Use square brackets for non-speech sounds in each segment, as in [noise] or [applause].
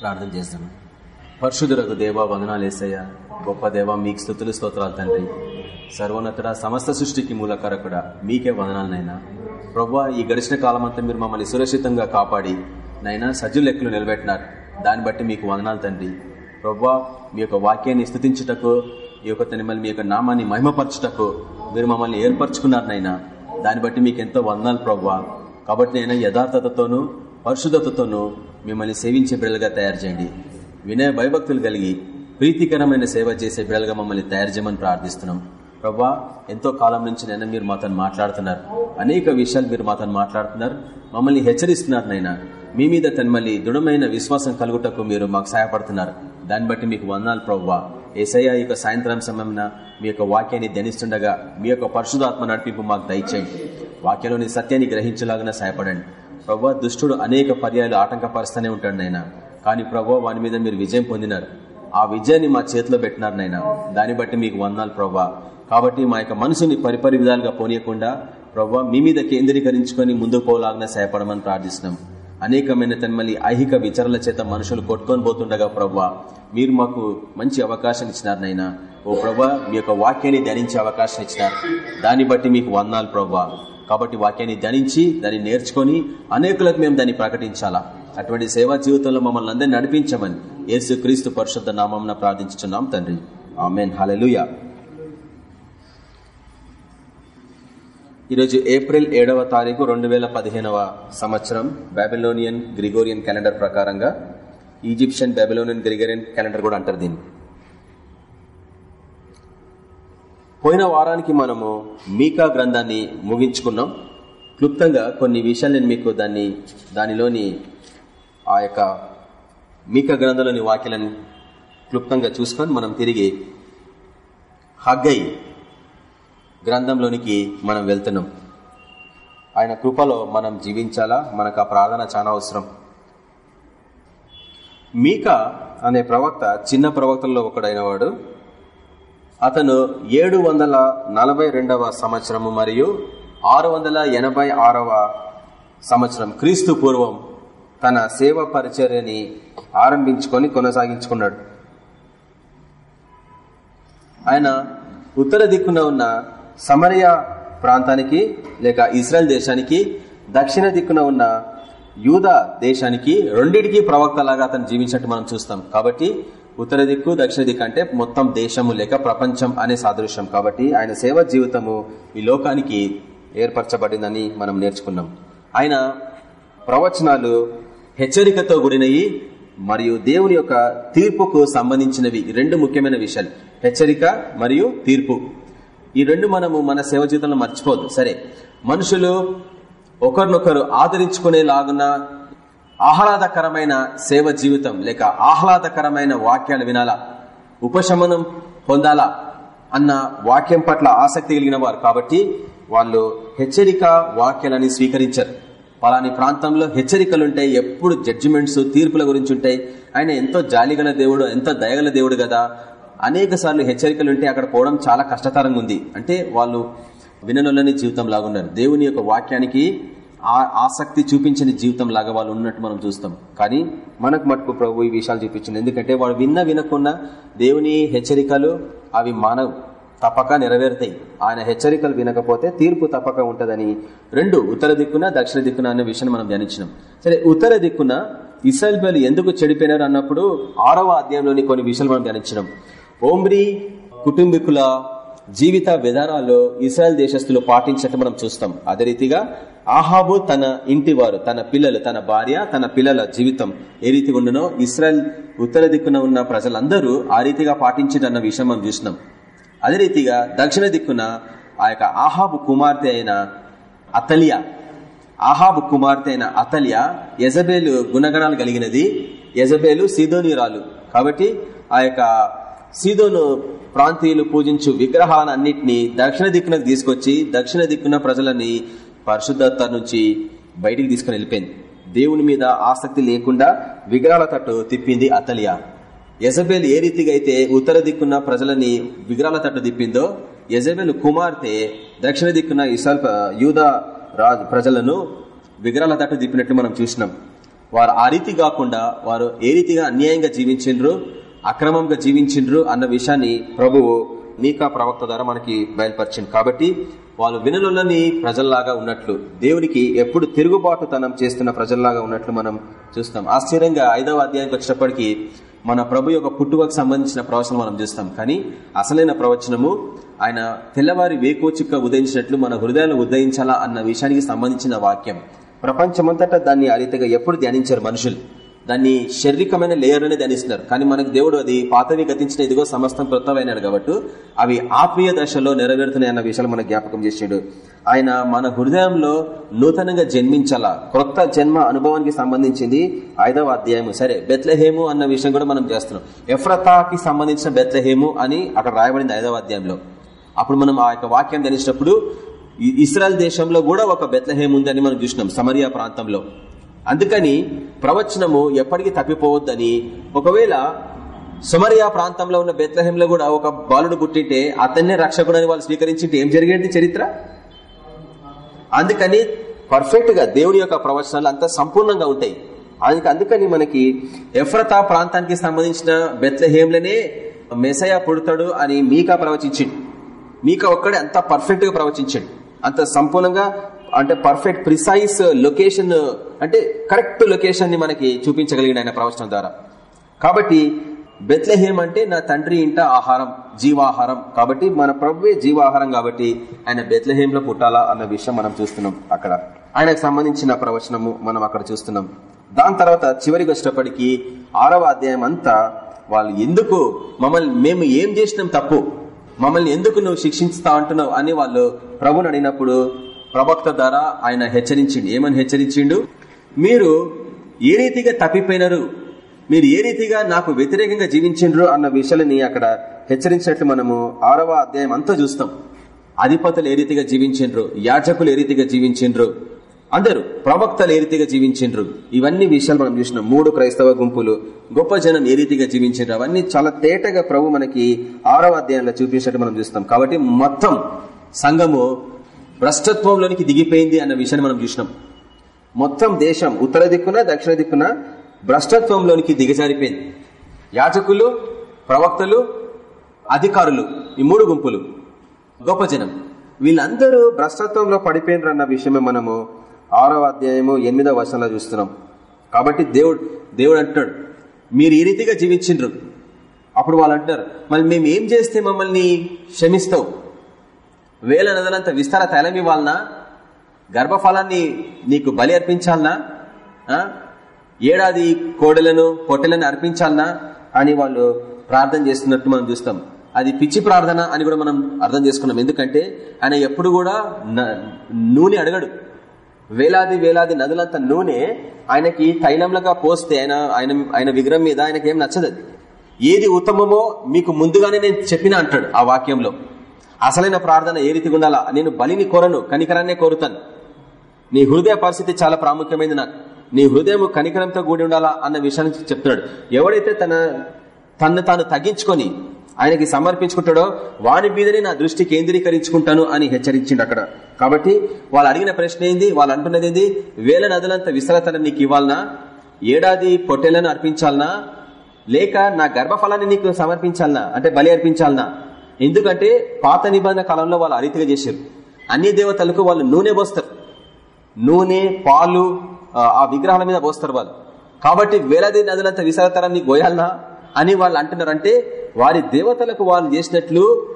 ప్రార్థన చేస్తాను పరశుధురకు దేవ వందనాలు వేసయ్యా గొప్ప దేవ మీకు స్థుతులు స్తోత్రాలు తండ్రి. సర్వోన్నతుడ సమస్త సృష్టికి మూలకరకుడ మీకే వందనాలనైనా. ప్రవ్వా ఈ గడిచిన కాలం అంతా మీరు మమ్మల్ని సురక్షితంగా కాపాడి నైనా సజ్జు లెక్కలు నిలబెట్టినారు. దాన్ని బట్టి మీకు వందనాలు తండ్రి. ప్రవ్వా మీ యొక్క వాక్యాన్ని స్థుతించుటకు ఈ యొక్క మిమ్మల్ని మీ యొక్క నామాన్ని మహిమపరచుటకు మీరు మమ్మల్ని ఏర్పరచుకున్నారు నైనా. దాన్ని బట్టి మీకు ఎంతో వందనాలు ప్రవ్వా. కాబట్టి నేను యథార్థతతోనూ పరిశుద్ధతతోనూ మిమ్మల్ని సేవించే బిడ్డలుగా తయారు చేయండి. వినయ భయభక్తులు కలిగి ప్రీతికరమైన సేవ చేసే బిడ్డలుగా మమ్మల్ని తయారు చేయమని ప్రార్థిస్తున్నాం. ప్రభా ఎంతో కాలం నుంచి నైనా మీరు మాతో మాట్లాడుతున్నారు. అనేక విషయాలు మీరు మాతో మాట్లాడుతున్నారు. మమ్మల్ని హెచ్చరిస్తున్నారు నైనా. మీ మీద తన్మల్లి దృఢమైన విశ్వాసం కలుగుటకు మీరు మాకు సహాయపడుతున్నారు. దాన్ని బట్టి మీకు వందాలు ప్రవ్వా ఏసయ్య ఈ యొక్క సాయంత్రం సమయంన మీ యొక్క వాక్యాన్ని ధ్యానిస్తుండగా మీ యొక్క పరిశుధాత్మ నడిపింపు మాకు దయచేయండి. వాక్యంలోని సత్యాన్ని గ్రహించలాగా సహాయపడండి. ప్రభా దుష్టుడు అనేక పర్యాలు ఆటంకపరుస్తూనే ఉంటాడు నైనా కానీ ప్రభా వాని మీద మీరు విజయం పొందినారు. ఆ విజయాన్ని మా చేతిలో పెట్టినారు నైనా దాన్ని బట్టి మీకు వందాలు ప్రభా. కాబట్టి మా యొక్క మనసుని పరిపరి విధాలుగా పోనీయకుండా ప్రభా మీ మీద కేంద్రీకరించుకొని ముందుకు పోలాగా సహాయపడమని ప్రార్థిస్తున్నాం. అనేకమైన తన్మలి ఐహిక విచారాల చేత మనుషులు కొట్టుకొని పోతుండగా ప్రవ్వా మీరు మాకు మంచి అవకాశం ఇచ్చినారు నైనా ఓ ప్రభా మీ యొక్క వాక్యాన్ని ధ్యానించే అవకాశం ఇచ్చినారు. దాన్ని బట్టి మీకు వందాలు ప్రవ్వా కాబట్టి వాక్యాన్ని ధనించి దాన్ని నేర్చుకొని అనేకులకు మేము దాన్ని ప్రకటించాలా? అటువంటి సేవా జీవితంలో మమ్మల్ని అందరినీ నడిపించమని యేసు క్రీస్తు పరిశుద్ధ నామం ప్రార్థించుతున్నాం తండ్రి. ఆమెన్. హలలుయ ఈరోజు ఏప్రిల్ ఏడవ తారీఖు రెండు వేల పదిహేనవ సంవత్సరం బాబిలోనియన్ గ్రిగోరియన్ క్యాలెండర్ ప్రకారంగా ఈజిప్షియన్ బాబిలోనియన్ గ్రిగోరియన్ క్యాలెండర్ కూడా అంటారు దీన్ని. పోయిన వారానికి మనము మీకా గ్రంథాన్ని ముగించుకున్నాం. క్లుప్తంగా కొన్ని విషయాలు నేను మీకు దాన్ని దానిలోని ఆ యొక్క మీకా గ్రంథంలోని వాక్యలను క్లుప్తంగా చూసుకొని మనం తిరిగి హగ్గై గ్రంథంలోనికి మనం వెళ్తున్నాం. ఆయన కృపలో మనం జీవించాలా? మనకు ఆ ప్రార్థన చాలా అవసరం. మీకా అనే ప్రవక్త చిన్న ప్రవక్తల్లో ఒకడైన వాడు అతను ఏడు వందల నలభై రెండవ సంవత్సరము మరియు ఆరు వందల ఎనభై ఆరవ సంవత్సరం క్రీస్తు పూర్వం తన సేవ పరిచర్యని ఆరంభించుకొని కొనసాగించుకున్నాడు. ఆయన ఉత్తర దిక్కున ఉన్న సమరయ ప్రాంతానికి లేక ఇస్రాయల్ దేశానికి దక్షిణ దిక్కున ఉన్న యూదా దేశానికి రెండిటికి ప్రవక్త లాగా అతను జీవించినట్టు మనం చూస్తాం. కాబట్టి ఉత్తర దిక్కు దక్షిణ దిక్కు అంటే మొత్తం దేశము లేక ప్రపంచం అనే సాదృశ్యం. కాబట్టి ఆయన సేవ జీవితము ఈ లోకానికి ఏర్పరచబడిందని మనం నేర్చుకున్నాం. ఆయన ప్రవచనాలు హెచ్చరికతో కూడినవి మరియు దేవుని యొక్క తీర్పుకు సంబంధించినవి. రెండు ముఖ్యమైన విషయాలు. హెచ్చరిక మరియు తీర్పు. ఈ రెండు మనము మన సేవ జీవితంలో మర్చిపోదు సరే. మనుషులు ఒకరినొకరు ఆదరించుకునేలాగున ఆహ్లాదకరమైన సేవ జీవితం లేక ఆహ్లాదకరమైన వాక్యాలు వినాలా? ఉపశమనం పొందాలా? అన్న వాక్యం పట్ల ఆసక్తి కలిగిన వారు కాబట్టి వాళ్ళు హెచ్చరిక వాక్యాలని స్వీకరించారు. పలాని ప్రాంతంలో హెచ్చరికలుంటాయి ఎప్పుడు జడ్జిమెంట్స్ తీర్పుల గురించి ఉంటాయి ఆయన ఎంతో జాలిగల దేవుడు ఎంతో దయగల దేవుడు కదా అనేక సార్లు హెచ్చరికలు ఉంటే అక్కడ పోవడం చాలా కష్టతరంగా ఉంది అంటే వాళ్ళు విననులని జీవితం లాగున్నారు దేవుని యొక్క వాక్యానికి ఆసక్తి చూపించని జీవితం లాగా వాళ్ళు ఉన్నట్టు మనం చూస్తాం. కానీ మనకు మటుకు ప్రభు ఈ విషయాలు చూపించింది. ఎందుకంటే వాడు విన్న వినకుండా దేవుని హెచ్చరికలు అవి మానవు తప్పక నెరవేరుతాయి. ఆయన హెచ్చరికలు వినకపోతే తీర్పు తప్పక ఉంటదని రెండు ఉత్తర దిక్కున దక్షిణ దిక్కున అనే విషయాన్ని మనం ధ్యానించినాం. సరే ఉత్తర దిక్కున ఇస్రాయల్ ఎందుకు చెడిపోయినారు అన్నప్పుడు ఆరవ అధ్యాయంలోని కొన్ని విషయాలు మనం ధ్యానించినాం. ఓమ్రి కుటుంబీకుల జీవిత విధానాల్లో ఇస్రాయల్ దేశస్తులు పాటించినట్టు మనం చూస్తాం. అదే రీతిగా ఆహాబు తన ఇంటి వారు తన పిల్లలు తన భార్య తన పిల్లల జీవితం ఏ రీతిగా ఉండనో ఇస్రాయల్ ఉత్తర దిక్కున ఉన్న ప్రజలందరూ ఆ రీతిగా పాటించిందన్న విషయం మనం చూసినాం. అదే రీతిగా దక్షిణ దిక్కున ఆ యొక్క ఆహాబు కుమార్తె అయిన అతలియా ఆహాబు కుమార్తె అయిన అతలియా యజబేలు గుణగణాలు కలిగినది. యజబేలు సీదోనిరాలు కాబట్టి ఆ యొక్క సీదోను ప్రాంతీయులు పూజించు విగ్రహాలన్నింటినీ దక్షిణ దిక్కునకు తీసుకొచ్చి దక్షిణ దిక్కున ప్రజలని పరిశుద్ధత నుంచి బయటికి తీసుకుని వెళ్ళిపోయింది. దేవుని మీద ఆసక్తి లేకుండా విగ్రహాల తట్టు తిప్పింది అతలియా. యజబేల్ ఏ రీతిగా అయితే ఉత్తర దిక్కున్న ప్రజలని విగ్రహాల తట్టు తిప్పిందో యజబేల్ కుమార్తె దక్షిణ దిక్కున్న దిక్కున యూద రాజు ప్రజలను విగ్రహాల తట్టు తిప్పినట్టు మనం చూసినాం. వారు ఆ రీతి కాకుండా వారు ఏ రీతిగా అన్యాయంగా జీవించిండ్రు అక్రమంగా జీవించిండ్రు అన్న విషయాన్ని ప్రభువు మీకా ప్రవక్త ద్వారా మనకి బయలుపరిచింది. కాబట్టి వాళ్ళు వినలులని ప్రజల్లాగా ఉన్నట్లు దేవునికి ఎప్పుడు తిరుగుబాటుతనం చేస్తున్న ప్రజల్లాగా ఉన్నట్లు మనం చూస్తాం ఆశ్చర్యంగా ఐదవ అధ్యాయానికి వచ్చినప్పటికీ మన ప్రభు యొక్క పుట్టుకకు సంబంధించిన ప్రవచనం మనం చూస్తాం. కానీ అసలైన ప్రవచనము ఆయన తెల్లవారి వేకోచిక్క ఉదయించినట్లు మన హృదయాలు ఉదయించాలా అన్న విషయానికి సంబంధించిన వాక్యం. ప్రపంచమంతటా దాన్ని ఆ రీతిగా ఎప్పుడు ధ్యానించారు మనుషులు? దాన్ని శారీరకమైన లేయర్ అనేది అనిస్తున్నారు కానీ మనకు దేవుడు అది పాతవి గతించిన ఇదిగో సమస్తం కృతమైనాడు కాబట్టి అవి ఆత్మీయ దశలో నెరవేరుతున్నాయి అన్న విషయాలు మన జ్ఞాపకం చేసాడు. ఆయన మన హృదయంలో నూతనంగా జన్మించాలా క్రొత్త జన్మ అనుభవానికి సంబంధించింది ఐదవ అధ్యాయము. సరే బెత్లహేము అన్న విషయం కూడా మనం చేస్తున్నాం. ఎఫ్రతాకి సంబంధించిన బెత్లహేము అని అక్కడ రాయబడింది ఐదవ అధ్యాయంలో. అప్పుడు మనం ఆ యొక్క వాక్యం ధ్యానించినప్పుడు ఇస్రాయల్ దేశంలో కూడా ఒక బెత్లహేము ఉందని మనం చూసినాం సమరియా ప్రాంతంలో. అందుకని ప్రవచనము ఎప్పటికీ తప్పిపోవద్దని. ఒకవేళ సుమరియా ప్రాంతంలో ఉన్న బెత్లహెంలో కూడా ఒక బాలుడు పుట్టింటే అతన్నే రక్షకుడని వాళ్ళు స్వీకరించింటే ఏం జరిగేది చరిత్ర? అందుకని పర్ఫెక్ట్గా దేవుని యొక్క ప్రవచనాలు అంతా సంపూర్ణంగా ఉంటాయి. అందుకే అందుకని మనకి ఎఫ్రతా ప్రాంతానికి సంబంధించిన బెత్లహేమ్లనే మెసయ పుడతాడు అని మీకా ప్రవచించిండు. మీకా ఒక్కడే అంత పర్ఫెక్ట్గా ప్రవచించాడు. అంత సంపూర్ణంగా అంటే పర్ఫెక్ట్ ప్రిసైజ్ లొకేషన్ అంటే కరెక్ట్ లొకేషన్ని మనకి చూపించగలిగిన ఆయన ప్రవచనం ద్వారా. కాబట్టి బెత్లహేం అంటే నా తండ్రి ఇంట ఆహారం జీవాహారం. కాబట్టి మన ప్రభువే జీవాహారం కాబట్టి ఆయన బెత్లహేం లో పుట్టాలా అన్న విషయం మనం చూస్తున్నాం అక్కడ. ఆయనకు సంబంధించిన ప్రవచనము మనం అక్కడ చూస్తున్నాం. దాని తర్వాత చివరికి వచ్చేటప్పటికి ఆరవ అధ్యాయం అంతా వాళ్ళు ఎందుకు మమ్మల్ని మేము ఏం చేసినాం తప్పు మమ్మల్ని ఎందుకు నువ్వు శిక్షిస్తా అంటున్నావు అని వాళ్ళు ప్రభుని అడిగినప్పుడు ప్రవక్త ద్వారా ఆయన హెచ్చరించిండు. ఏమని హెచ్చరించిండు? మీరు ఏ రీతిగా తప్పిపోయినారు? మీరు ఏ రీతిగా నాకు వ్యతిరేకంగా జీవించిండ్రు అన్న విషయాలని అక్కడ హెచ్చరించినట్లు మనము ఆరవ అధ్యాయం అంతా చూస్తాం. అధిపతులు ఏ రీతిగా జీవించిండ్రు యాజకులు ఏ రీతిగా జీవించిండ్రు అందరూ ప్రవక్తలు ఏ రీతిగా జీవించిండ్రు ఇవన్నీ విషయాలు మనం చూసినాం. మూడు క్రైస్తవ గుంపులు గొప్ప జనం ఏ రీతిగా జీవించిండ్రు అవన్నీ చాలా తేటగా ప్రభు మనకి ఆరవ అధ్యాయంలో చూపించినట్టు మనం చూస్తాం. కాబట్టి మొత్తం సంఘము భ్రష్టత్వంలోనికి దిగిపోయింది అన్న విషయాన్ని మనం చూసినాం. మొత్తం దేశం ఉత్తర దిక్కున దక్షిణ దిక్కున భ్రష్టత్వంలోనికి దిగజారిపోయింది. యాజకులు ప్రవక్తలు అధికారులు ఈ మూడు గుంపులు. గొప్ప జనం. వీళ్ళందరూ భ్రష్టత్వంలో పడిపోయినరు అన్న విషయమే మనము ఆరవ అధ్యాయము ఎనిమిదవ వర్షంలో చూస్తున్నాం. కాబట్టి దేవుడు దేవుడు అంటున్నాడు మీరు ఈ రీతిగా జీవించిండ్రు. అప్పుడు వాళ్ళు అంటున్నారు మరి మేము ఏం చేస్తే మమ్మల్ని క్షమిస్తావు? వేల నదులంత విస్తార తైలం ఇవ్వాలనా? గర్భఫలాన్ని నీకు బలి అర్పించాలనా? ఏడాది కోడలను పొట్టెలను అర్పించాలనా అని వాళ్ళు ప్రార్థన చేస్తున్నట్టు మనం చూస్తాం. అది పిచ్చి ప్రార్థన అని కూడా మనం అర్థం చేసుకున్నాం. ఎందుకంటే ఆయన ఎప్పుడు కూడా నూనె అడగడు. వేలాది వేలాది నదులంత నూనె ఆయనకి తైలంలుగా పోస్తే ఆయన ఆయన ఆయన విగ్రహం మీద ఆయనకి ఏం నచ్చదు ఏది ఉత్తమమో మీకు ముందుగానే నేను చెప్పిన అంటాడు ఆ వాక్యంలో. అసలైన ప్రార్థన ఏ రీతిగా ఉండాలా నేను బలిని కోరను కనికరాన్నే కోరుతాను. నీ హృదయ పరిస్థితి చాలా ప్రాముఖ్యమైనది నాకు. నీ హృదయం కనికరంతో కూడి ఉండాలా అన్న విషయాన్ని చెప్తున్నాడు. ఎవడైతే తన తను తాను తగ్గించుకొని ఆయనకి సమర్పించుకుంటాడో వాని మీదనే నా దృష్టి కేంద్రీకరించుకుంటాను అని హెచ్చరించిండు అక్కడ. కాబట్టి వాళ్ళు అడిగిన ప్రశ్న ఏంది? వాళ్ళు అంటున్నది ఏంది? వేల నదులంత విసరతలను నీకు ఇవ్వాలనా? ఏడాది పొట్టెలను అర్పించాలనా? లేక నా గర్భఫలాన్ని నీకు సమర్పించాలనా? అంటే బలి అర్పించాలనా? ఎందుకంటే పాత నిబంధన కాలంలో వాళ్ళు అరీతిగా చేశారు. అన్ని దేవతలకు వాళ్ళు నూనె పోస్తారు. నూనె పాలు ఆ విగ్రహాల మీద పోస్తారు వాళ్ళు. కాబట్టి వేలాది నదులంత విసరతరాన్ని గోయాలనా అని వాళ్ళు అంటున్నారంటే వారి దేవతలకు వాళ్ళు చేసినట్లు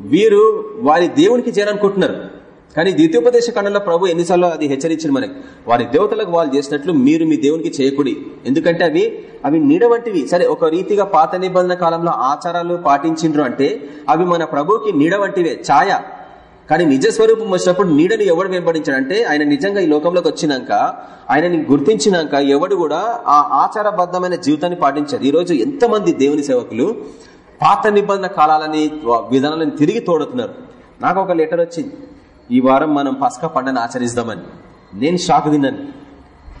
వీరు వారి దేవునికి చేయాలనుకుంటున్నారు. కానీ ద్వితీయోపదేశ ఖండంలో ప్రభు ఎన్నిసార్లు అది హెచ్చరించింది మనకి. వారి దేవతలకు వాళ్ళు చేసినట్లు మీరు మీ దేవునికి చేయకూడి. ఎందుకంటే అవి అవి నీడ వంటివి. సరే ఒక రీతిగా పాత నిబంధన కాలంలో ఆచారాలు పాటించిండ్రు అంటే అవి మన ప్రభుకి నీడ వంటివే ఛాయ. కానీ నిజ స్వరూపం వచ్చినప్పుడు నీడని ఎవడు వెంబడించాడంటే ఆయన నిజంగా ఈ లోకంలోకి వచ్చినాక ఆయనని గుర్తించినాక ఎవడు కూడా ఆ ఆచారబద్ధమైన జీవితాన్ని పాటించారు ఈ రోజు ఎంతమంది దేవుని సేవకులు పాత నిబంధన కాలాలని విధానాలను తిరిగి తోడుతున్నారు. నాకు ఒక లెటర్ వచ్చింది. ఈ వారం మనం పసక పండని ఆచరిస్తామని. నేను షాక్ తిన్నాను.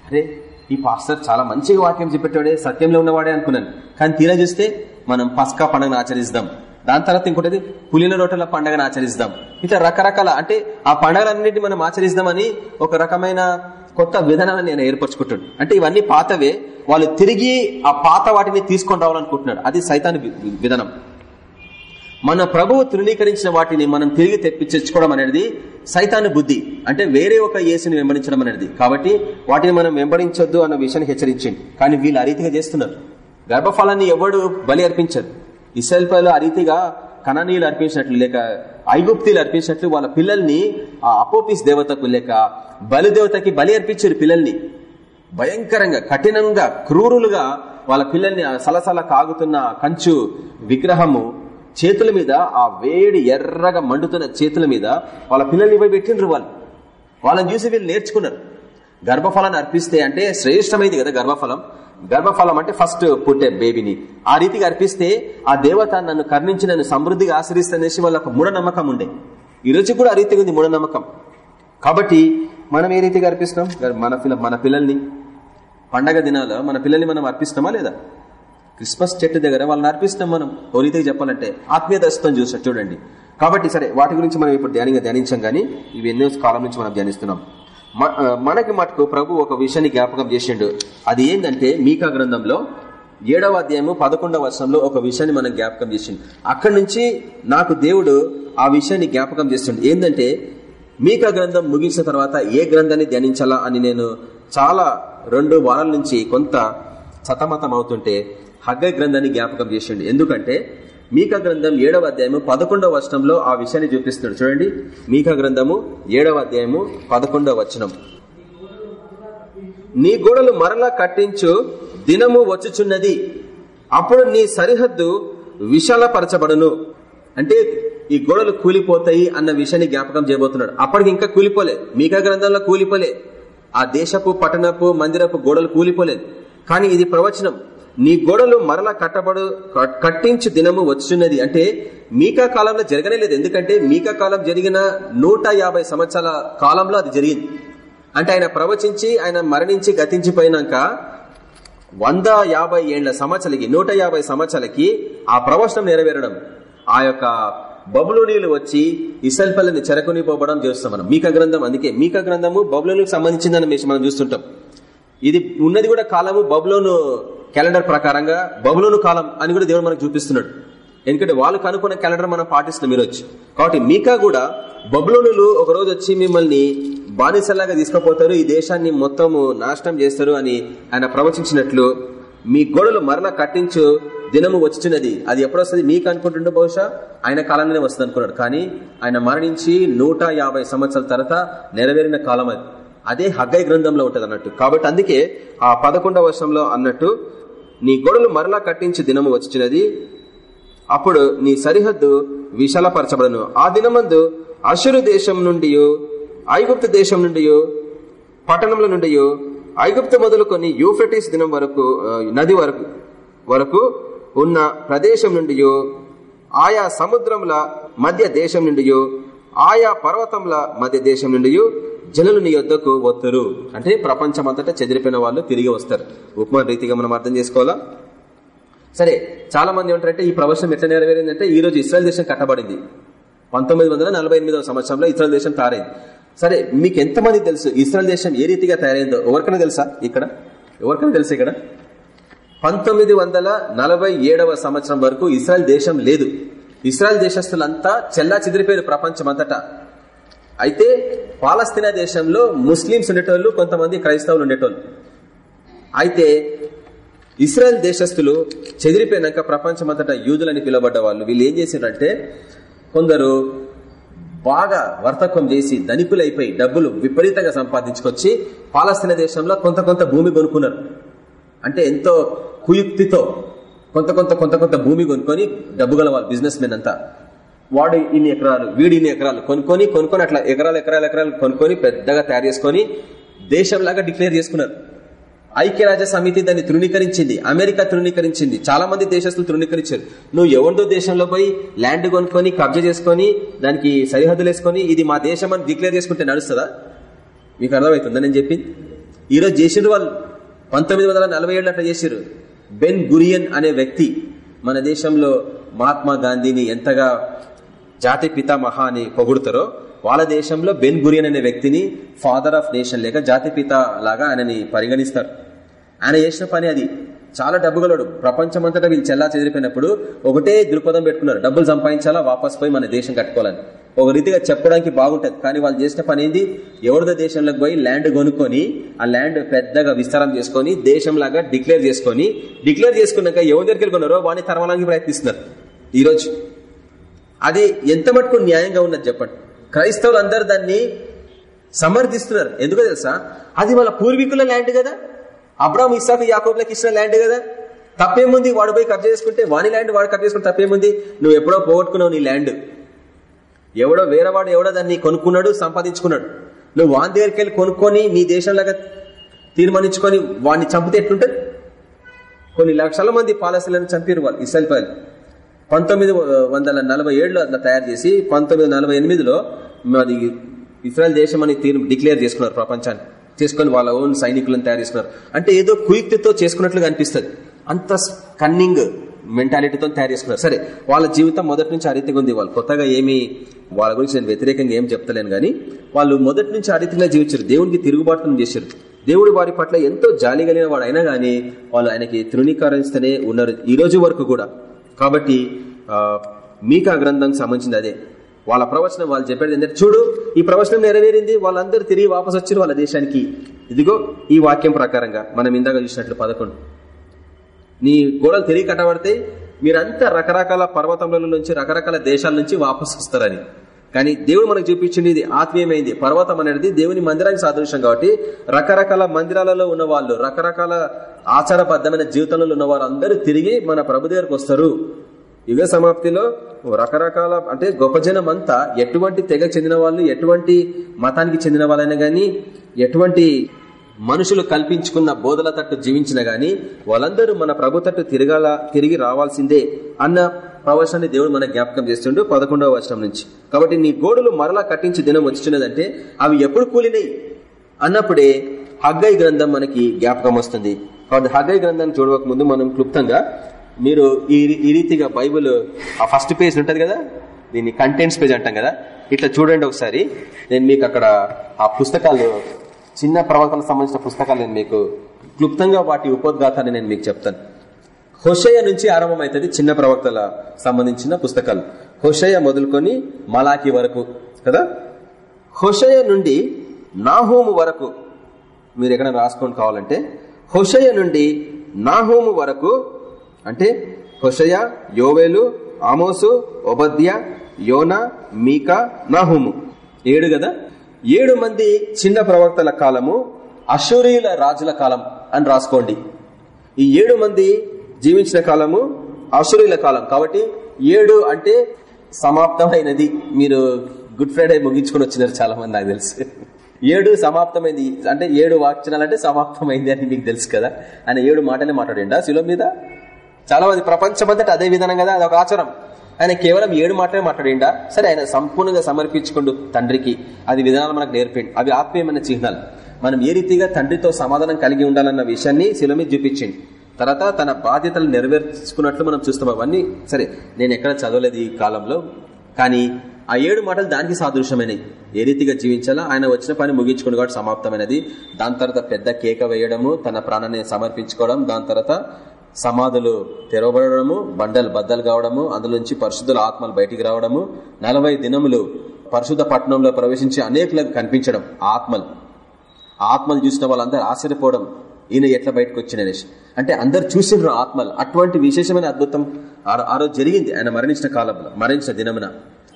అరే ఈ పాస్టర్ చాలా మంచిగా వాక్యం చెప్పేటోడే సత్యంలో ఉన్నవాడే అనుకున్నాను. కానీ తీరా చూస్తే మనం పసకా పండుగను ఆచరిస్తాం. దాని తర్వాత ఇంకోటి పులిన రొట్టెల పండుగను ఆచరిస్తాం. ఇట్లా రకరకాల అంటే ఆ పండుగలన్నింటినీ మనం ఆచరిస్తామని ఒక రకమైన కొత్త విధానాన్ని నేను ఏర్పరచుకుంటాడు అంటే ఇవన్నీ పాతవే వాళ్ళు తిరిగి ఆ పాత వాటిని తీసుకొని రావాలనుకుంటున్నాడు అది సైతాన్ విధానం. మన ప్రభువు తృణీకరించిన వాటిని మనం తిరిగి తెప్పించుకోవడం అనేది సైతాను బుద్ధి. అంటే వేరే ఒక యేసుని వెంబడించడం అనేది. కాబట్టి వాటిని మనం వెంబడించొద్దు అన్న విషయాన్ని హెచ్చరించింది కానీ వీళ్ళు ఆ రీతిగా చేస్తున్నారు. గర్భఫలాన్ని ఎవడు బలి అర్పించరు ఇసల్పలు ఆ రీతిగా కణనీయులు అర్పించినట్లు లేక ఐగుప్తీలు అర్పించినట్లు వాళ్ళ పిల్లల్ని ఆ అపోపిస్ దేవతకు లేక బలిదేవతకి బలి అర్పించారు పిల్లల్ని. భయంకరంగా కఠినంగా క్రూరులుగా వాళ్ళ పిల్లల్ని సలసల కాగుతున్న కంచు విగ్రహము చేతుల మీద ఆ వేడి ఎర్రగా మండుతున్న చేతుల మీద వాళ్ళ పిల్లల్ని పోయి పెట్టిండ్రు వాళ్ళు. వాళ్ళని చూసి వీళ్ళు నేర్చుకున్నారు. గర్భఫలాన్ని అర్పిస్తే అంటే శ్రేష్టమైంది కదా గర్భఫలం. గర్భఫలం అంటే ఫస్ట్ పుట్టే బేబీని ఆ రీతిగా అర్పిస్తే ఆ దేవత నన్ను కర్ణించి నన్ను సమృద్ధిగా ఆశ్రయిస్తానేసి వాళ్ళకు మూఢనమ్మకం ఉండే. ఈ రోజు కూడా ఆ రీతిగా ఉంది మూఢనమ్మకం. కాబట్టి మనం ఏ రీతిగా అర్పిస్తున్నాం? మన పిల్ల మన పిల్లల్ని. పండగ దినాల్లో మన పిల్లల్ని మనం అర్పిస్తామా లేదా? క్రిస్మస్ చెట్టు దగ్గర వాళ్ళని అర్పిస్తాం మనం. ఓ రీతిగా చెప్పాలంటే ఆత్మీయ దర్శనం చూసారు చూడండి. కాబట్టి సరే వాటి గురించి మనం ఇప్పుడు ధ్యానంగా ధ్యానించాం కానీ ఇవి ఎన్నో కాలం నుంచి మనం ధ్యానిస్తున్నాం. మనకి మటుకు ప్రభు ఒక విషయాన్ని జ్ఞాపకం చేసిండు. అది ఏంటంటే మీకా గ్రంథంలో ఏడవ అధ్యాయము పదకొండవ వర్షంలో ఒక విషయాన్ని మనం జ్ఞాపకం చేసిండు. అక్కడి నుంచి నాకు దేవుడు ఆ విషయాన్ని జ్ఞాపకం చేస్తుండే ఏంటంటే మీకా గ్రంథం ముగిసిన తర్వాత ఏ గ్రంథాన్ని ధ్యానించాలా అని నేను చాలా రెండు వారాల నుంచి కొంత సతమతం అవుతుంటే హగ్గ గ్రంథాన్ని జ్ఞాపకం చేసిండు. ఎందుకంటే మీకా గ్రంథం ఏడవ అధ్యాయము పదకొండవ వచనంలో ఆ విషయాన్ని చూపిస్తున్నాడు. చూడండి. మీకా గ్రంథము ఏడవ అధ్యాయము పదకొండవ వచనం. నీ గోడలు మరలా కట్టించు దినము వచ్చుచున్నది. అప్పుడు నీ సరిహద్దు విశాలపరచబడును. అంటే ఈ గోడలు కూలిపోతాయి అన్న విషయాన్ని జ్ఞాపకం చేయబోతున్నాడు. అప్పటికి ఇంకా కూలిపోలే. మీకా గ్రంథంలో కూలిపోలే. ఆ దేశపు పట్టణపు మందిరపు గోడలు కూలిపోలేదు. కానీ ఇది ప్రవచనం. నీ గోడలు మరలా కట్టబడు కట్టించి కట్టించు దినము వచ్చున్నది. అంటే మీకా కాలంలో జరగనే లేదు. ఎందుకంటే మీకా కాలం జరిగిన నూట సంవత్సరాల కాలంలో అది జరిగింది. అంటే ఆయన ప్రవచించి ఆయన మరణించి గతించిపోయినాక వంద యాభై ఏళ్ళ సంవత్సరాలకి నూట యాభై సంవత్సరాలకి ఆ ప్రవచనం నెరవేరడం ఆ యొక్క బబులోనీలు వచ్చి ఇసల్పల్లిని చెరకుని పోవడం చూస్తాం మనం. మీక గ్రంథం అందుకే. మీక గ్రంథము బబులోనికి సంబంధించిందని మేము మనం చూస్తుంటాం. ఇది ఉన్నది కూడా కాలము బబులోను క్యాలెండర్ ప్రకారంగా బబులోను కాలం అని కూడా దేవుడు మనకు చూపిస్తున్నాడు. ఎందుకంటే వాళ్ళు కనుక్కున్న క్యాలెండర్ మనం పాటిస్తున్నాం మీరు వచ్చి కాబట్టి మీకా కూడా బబులోనులు ఒక రోజు వచ్చి మిమ్మల్ని బానిసలాగా తీసుకుపోతారు ఈ దేశాన్ని మొత్తము నాశనం చేస్తారు అని ఆయన ప్రవచించినట్లు మీ గోడలు మరణ కట్టించు దినము వచ్చినది. అది ఎప్పుడు వస్తుంది మీకు అనుకుంటుండే బహుశా? ఆయన కాలంలోనే వస్తుంది అనుకున్నాడు. కానీ ఆయన మరణించి నూట యాభై సంవత్సరాల తర్వాత నెరవేరిన కాలం అది. అదే హగ్గై గ్రంథంలో ఉంటది అన్నట్టు కాబట్టి అందుకే ఆ పదకొండవ వర్షంలో అన్నట్టు నీ గొడవలు మరలా కట్టించి దినము వచ్చినది. అప్పుడు నీ సరిహద్దు విశాలపరచబడను. ఆ దినమందు అసురు దేశం నుండి ఐగుప్తు దేశం నుండి పట్టణముల నుండి ఐగుప్తు మొదలుకొని యూఫ్రటిస్ దినం వరకు నది వరకు వరకు ఉన్న ప్రదేశం నుండి ఆయా సముద్రముల మధ్య దేశం నుండి ఆయా పర్వతముల మధ్య దేశం నుండి జనులు నీ యొద్దకు వత్తురు. అంటే ప్రపంచం అంతటా చెదిరిపోయిన వాళ్ళు తిరిగి వస్తారు. ఉపమాన రీతిగా మనం అర్థం చేసుకోవాలా? సరే చాలా మంది ఏమంటారంటే ఈ ప్రవచనం ఎట్లా నెరవేరిందంటే ఈ రోజు ఇస్రాయల్ దేశం కట్టబడింది. పంతొమ్మిది వందల నలభై ఎనిమిదవ సంవత్సరంలో ఇస్రాయల్ దేశం తయారైంది. సరే మీకు ఎంతమంది తెలుసు? ఇస్రాయల్ దేశం ఏ రీతిగా తయారైందో ఎవరికైనా తెలుసా ఇక్కడ? ఎవరికైనా తెలుసు ఇక్కడ? పంతొమ్మిది వందల నలభై ఏడవ సంవత్సరం వరకు ఇస్రాయల్ దేశం లేదు. ఇస్రాయల్ దేశస్తులంతా చెల్లా చెదిరిపోయారు ప్రపంచం అంతటా అయితే పాలస్తీనా దేశంలో ముస్లింస్ ఉండేటోళ్ళు కొంతమంది క్రైస్తవులు ఉండేటోళ్ళు. అయితే ఇస్రాయల్ దేశస్తులు చెదిరిపోయినాక ప్రపంచమంతటా యూదులని పిలువబడ్డ వాళ్ళు వీళ్ళు ఏం చేశారంటే కొందరు బాగా వర్తకం చేసి ధనికులైపోయి డబ్బులు విపరీతంగా సంపాదించుకొచ్చి పాలస్తీన దేశంలో కొంత కొంత భూమి కొనుక్కున్నారు. అంటే ఎంతో కుయుక్తితో కొంత కొంత కొంత కొంత భూమి కొనుక్కొని డబ్బు గల వాళ్ళు బిజినెస్ మెన్ అంతా. వాడు ఇన్ని ఎకరాలు వీడి ఇన్ని ఎకరాలు కొనుక్కొని కొనుక్కొని అట్లా ఎకరాలు ఎకరాలు ఎకరాలు కొనుక్కొని పెద్దగా తయారు చేసుకొని దేశంలాగా డిక్లేర్ చేసుకున్నారు. ఐక్యరాజ్య సమితి దాన్ని తృణీకరించింది అమెరికా తృణీకరించింది చాలా మంది దేశస్తులు తృణీకరించారు. నువ్వు ఎవరిదో దేశంలో పోయి ల్యాండ్ కొనుక్కొని కబ్జా చేసుకొని దానికి సరిహద్దులు వేసుకొని ఇది మా దేశం అని డిక్లేర్ చేసుకుంటే నడుస్తుందా? మీకు అర్థమవుతుందా నేను చెప్పింది? ఈరోజు చేసిండ్రు వాళ్ళు పంతొమ్మిది వందల నలభై ఏళ్ళు అట్లా చేసిరు బెన్ గురియన్ అనే వ్యక్తి మన దేశంలో మహాత్మా గాంధీని ఎంతగా జాతి పితామహ అని పొగుడుతారో వాళ్ళ దేశంలో బెన్ గురియన్ అనే వ్యక్తిని ఫాదర్ ఆఫ్ నేషన్ లేక జాతి పిత లాగా ఆయనని పరిగణిస్తారు. ఆయన చేసిన పని అది. చాలా డబ్బు గలడు ప్రపంచమంతటా వీళ్ళు చెల్లా చెదిరిపోయినప్పుడు ఒకటే దృక్పథం పెట్టుకున్నారు. డబ్బులు సంపాదించాలా వాపస్ పోయి మన దేశం కట్టుకోవాలని. ఒక రీతిగా చెప్పడానికి బాగుంటది. కానీ వాళ్ళు చేసిన పని ఏంది? ఎవరిదో దేశంలోకి పోయి ల్యాండ్ కొనుక్కొని ఆ ల్యాండ్ పెద్దగా విస్తారం చేసుకొని దేశంలాగా డిక్లేర్ చేసుకొని డిక్లేర్ చేసుకున్నాక ఎవరి దగ్గరికి కొన్నారో వాడిని తరవడానికి ప్రయత్నిస్తున్నారు. ఈరోజు. అది ఎంత మటుకు న్యాయంగా ఉన్నది చెప్పండి. క్రైస్తవులు అందరు దాన్ని సమర్థిస్తున్నారు. ఎందుకో తెలుసా? అది వాళ్ళ పూర్వీకుల ల్యాండ్ కదా. అబ్రామ్ ఇస్సాకు యాకోబ్లకి ఇచ్చిన ల్యాండ్ కదా. తప్పేముంది? వాడు పోయి కబ్జా చేసుకుంటే వాని ల్యాండ్ వాడు కబ్జా చేసుకుంటే తప్పేముంది? నువ్వు ఎప్పుడో పోగొట్టుకున్నావు నీ ల్యాండ్. ఎవడో వేరేవాడు ఎవడో దాన్ని కొనుక్కున్నాడు సంపాదించుకున్నాడు. నువ్వు వాని దగ్గరికి వెళ్ళి కొనుక్కొని నీ దేశంలాగా తీర్మానించుకొని వాడిని చంపితే ఎట్లుంటది? కొన్ని లక్షల మంది పాలసీలను చంపారు వాళ్ళు ఇసల్ పంతొమ్మిది వందల నలభై ఏడులో అట్లా తయారు చేసి పంతొమ్మిది నలభై ఎనిమిదిలో అది ఇస్రాయల్ దేశం అని డిక్లేర్ చేసుకున్నారు ప్రపంచాన్ని. చేసుకుని వాళ్ళ ఓన్ సైనికులను తయారు చేసుకున్నారు. అంటే ఏదో కుయుక్తితో చేసుకున్నట్లుగా అనిపిస్తుంది. అంత కన్నింగ్ మెంటాలిటీతో తయారు చేసుకున్నారు. సరే వాళ్ళ జీవితం మొదటి నుంచి ఆ రీతిగా ఉంది. వాళ్ళు కొత్తగా ఏమి వాళ్ళ గురించి నేను వ్యతిరేకంగా ఏం చెప్తలేను కానీ వాళ్ళు మొదటి నుంచి ఆ రీతిగా జీవించారు. దేవునికి తిరుగుబాటును చేశారు. దేవుడు వారి పట్ల ఎంతో జాలి కలిగిన వాడు అయినా కానీ వాళ్ళు ఆయనకి తృణీకరిస్తూనే ఉన్నారు. ఈ రోజు వరకు కూడా. కాబట్టి మీకా గ్రంథంకి సంబంధించింది అదే. వాళ్ళ ప్రవచనం వాళ్ళు చెప్పేది ఏంటంటే చూడు ఈ ప్రవచనం నెరవేరింది వాళ్ళందరూ తిరిగి వాపసు వచ్చారు వాళ్ళ దేశానికి. ఇదిగో ఈ వాక్యం ప్రకారంగా మనం ఇందాక చూసినట్లు పదకొండు. నీ గోడలు తిరిగి కట్టబడితే మీరంతా రకరకాల పర్వతముల నుంచి రకరకాల దేశాల నుంచి వాపసు వస్తారని. కానీ దేవుడు మనకు చూపించింది ఇది ఆత్మీయమైంది. పర్వతం అనేది దేవుని మందిరానికి సాదృశ్యం కాబట్టి రకరకాల మందిరాలలో ఉన్న వాళ్ళు రకరకాల ఆచారబద్ధమైన జీవితంలో ఉన్న వారు అందరూ తిరిగి మన ప్రభు దగ్గరకు వస్తారు. యుగ సమాప్తిలో రకరకాల అంటే గొప్ప జనం అంతా ఎటువంటి తెగ చెందిన వాళ్ళు ఎటువంటి మతానికి చెందిన వాళ్ళైనా గాని ఎటువంటి మనుషులు కల్పించుకున్న బోధల తట్టు జీవించిన గాని వాళ్ళందరూ మన ప్రభు తట్టు తిరగాల తిరిగి రావాల్సిందే అన్న ప్రవచనాన్ని దేవుడు మన జ్ఞాపకం చేస్తుండు పదకొండవ వచనం నుంచి. కాబట్టి నీ గోడలు మరలా కట్టించి దినం వచ్చినదంటే అవి ఎప్పుడు కూలినాయి అన్నప్పుడే హగ్గై గ్రంథం మనకి జ్ఞాపకం వస్తుంది. కాబట్టి హగ్గై గ్రంథాన్ని చూడవక ముందు మనం క్లుప్తంగా మీరు ఈ ఈ రీతిగా బైబుల్ ఆ ఫస్ట్ పేజ్ ఉంటది కదా? దీన్ని కంటెంట్స్ పేజ్ అంటాం కదా? ఇట్లా చూడండి ఒకసారి. నేను మీకు అక్కడ ఆ పుస్తకాలు చిన్న ప్రవర్తనకు సంబంధించిన పుస్తకాలు నేను మీకు క్లుప్తంగా వాటి ఉపోద్ఘాతాన్ని నేను మీకు చెప్తాను. హుషయ నుంచి ఆరంభమవుతుంది చిన్న ప్రవక్తల సంబంధించిన పుస్తకాలు. హుషయ మొదలుకొని మలాకి వరకు కదా? హుషయ నుండి నాహోము వరకు మీరు ఎక్కడ రాసుకొని కావాలంటే. హుషయ నుండి నాహోము వరకు అంటే హుషయ యోవేలు ఆమోసు ఒబద్య యోన మీకా నాహోము. ఏడు కదా? ఏడు మంది చిన్న ప్రవక్తల కాలము అశ్వరీల రాజుల కాలం అని రాసుకోండి. ఈ ఏడు మంది జీవించిన కాలము అసురుల కాలం. కాబట్టి ఏడు అంటే సమాప్తమైనది. మీరు గుడ్ ఫ్రైడే ముగించుకుని వచ్చినారు చాలా మంది నాకు తెలుసు. ఏడు సమాప్తమైంది. అంటే ఏడు వాక్చనాలు అంటే సమాప్తమైంది అని మీకు తెలుసు కదా. ఆయన ఏడు మాటలే మాట్లాడిండా? శిలో మీద? చాలా మంది ప్రపంచమంతటా అదే విధానం కదా అదొక ఆచారం ఆయన కేవలం ఏడు మాటలే మాట్లాడిండా? సరే ఆయన సంపూర్ణంగా సమర్పించుకుంటూ తండ్రికి. అది విధానాలు మనకు నేర్పండి అవి ఆత్మీయమైన చిహ్నాలు. మనం ఏ రీతిగా తండ్రితో సమాధానం కలిగి ఉండాలన్న విషయాన్ని శిలమి చూపించండి. తర్వాత తన బాధ్యతలు నెరవేర్చుకున్నట్లు మనం చూస్తాం అవన్నీ. సరే నేను ఎక్కడ చదవలేదు ఈ కాలంలో కానీ ఆ ఏడు మాటలు దానికి సాదృశ్యమైనవి ఏ రీతిగా జీవించాలో? ఆయన వచ్చిన పని ముగించుకుని కాబట్టి సమాప్తమైనది. దాని తర్వాత పెద్ద కేక వేయడము తన ప్రాణాన్ని సమర్పించుకోవడం దాని తర్వాత సమాధులు తెరవబడము బండలు బద్దలు కావడము అందులోంచి పరిశుద్ధుల ఆత్మలు బయటికి రావడము నలభై దినములు పరిశుద్ధ పట్టణంలో ప్రవేశించి అనేకులకు కనిపించడం ఆత్మలు. ఆత్మలు చూసిన వాళ్ళందరూ ఆశ్చర్యపోవడం ఈయన ఎట్లా బయటకు వచ్చిననేసి అంటే అందరు చూసిండ్రు ఆత్మలు. అటువంటి విశేషమైన అద్భుతం ఆ రోజు జరిగింది. ఆయన మరణించిన కాలంలో మరణించిన దినమున.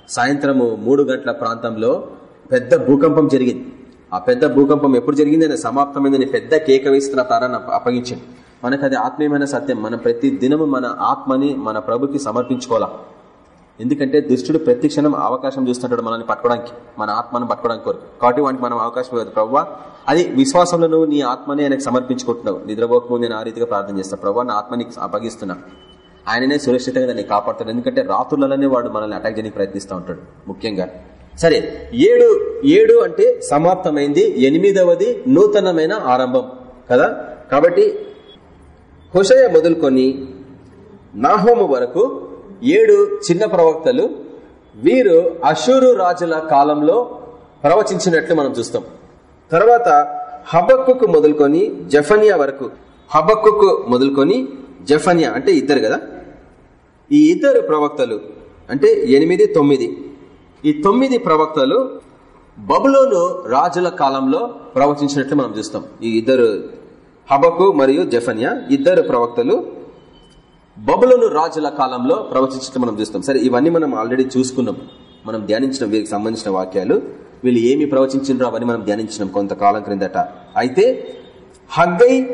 సాయంత్రము మూడు గంటల ప్రాంతంలో పెద్ద భూకంపం జరిగింది. ఆ పెద్ద భూకంపం ఎప్పుడు జరిగింది ఆయన సమాప్తమైందని పెద్ద కేక వేస్తున్న ప్రాణాన్ని అప్పగించింది. మనకు అది ఆత్మీయమైన సత్యం. మనం ప్రతి దినము మన ఆత్మని మన ప్రభుకి సమర్పించుకోవాలా? ఎందుకంటే దుష్టుడు ప్రతి క్షణం అవకాశం చూస్తుంటాడు మనల్ని పట్టుకోవడానికి మన ఆత్మను పట్టుకోవడానికి కోరు. కాబట్టి వానికి మనం అవకాశం ఇవ్వదు. ప్రవ్వా అది విశ్వాసంలో నువ్వు నీ ఆత్మని ఆయనకు సమర్పించుకుంటున్నావు. నిద్రపోకముందు నేను ఆ రీతిగా ప్రార్థన చేస్తాను ప్రవ్వా నా ఆత్మని అప్పగిస్తున్నా. ఆయననే సురక్షితంగా దాన్ని కాపాడుతాడు. ఎందుకంటే రాత్రులలోనే వాడు మనల్ని అటాక్ చేయడానికి ప్రయత్నిస్తూ ఉంటాడు ముఖ్యంగా. సరే ఏడు ఏడు అంటే సమాప్తమైంది. ఎనిమిదవది నూతనమైన ఆరంభం కదా? కాబట్టి హుషయ మొదలుకొని నాహోము వరకు ఏడు చిన్న ప్రవక్తలు వీరు అషూరు రాజుల కాలంలో ప్రవచించినట్లు మనం చూస్తాం. తర్వాత హబక్కుకు మొదలుకొని జఫనియా వరకు హబక్కుకు మొదలుకొని జఫనియా అంటే ఇద్దరు కదా? ఈ ఇద్దరు ప్రవక్తలు అంటే ఎనిమిది తొమ్మిది. ఈ తొమ్మిది ప్రవక్తలు బబులోను రాజుల కాలంలో ప్రవచించినట్లు మనం చూస్తాం. ఈ ఇద్దరు హబకు మరియు జఫన్యా ఇద్దరు ప్రవక్తలు బబులోను రాజుల కాలంలో ప్రవచించడం మనం చూస్తాం. సరే ఇవన్నీ మనం ఆల్రెడీ చూసుకున్నాం. మనం ధ్యానించిన వీరికి సంబంధించిన వాక్యాలు. వీళ్ళు ఏమి ప్రవచించారో అవన్నీ మనం ధ్యానించినాం కొంతకాలం క్రిందట. అయితే హగ్గై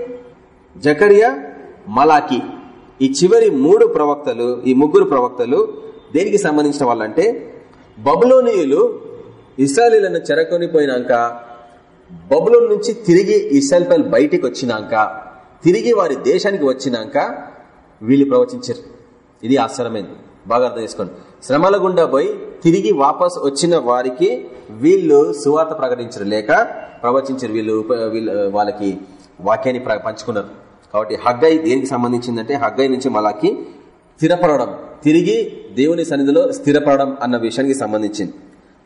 జకరియా మలాకి ఈ చివరి మూడు ప్రవక్తలు ఈ ముగ్గురు ప్రవక్తలు దేనికి సంబంధించిన వాళ్ళంటే బబులోనియులు ఇస్రాయలీలను చెరకొని పోయినాక బబులోన్ నుంచి తిరిగి ఇస్రాయల్ బయటికి వచ్చినాక తిరిగి వారి దేశానికి వచ్చినాక వీళ్ళు ప్రవచించారు. ఇది ఆశ్చర్యమైంది. బాగా అర్థం చేసుకోండి. శ్రమల గుండా పోయి తిరిగి వాపస్ వచ్చిన వారికి వీళ్ళు సువార్త ప్రకటించరు. లేక ప్రవచించరు. వీళ్ళు వీళ్ళు వాళ్ళకి వాక్యాన్ని పంచుకున్నారు. కాబట్టి హగ్గై దేనికి సంబంధించిందంటే హగ్గై నుంచి మలాకి స్థిరపడడం. తిరిగి దేవుని సన్నిధిలో స్థిరపడడం అన్న విషయానికి సంబంధించింది.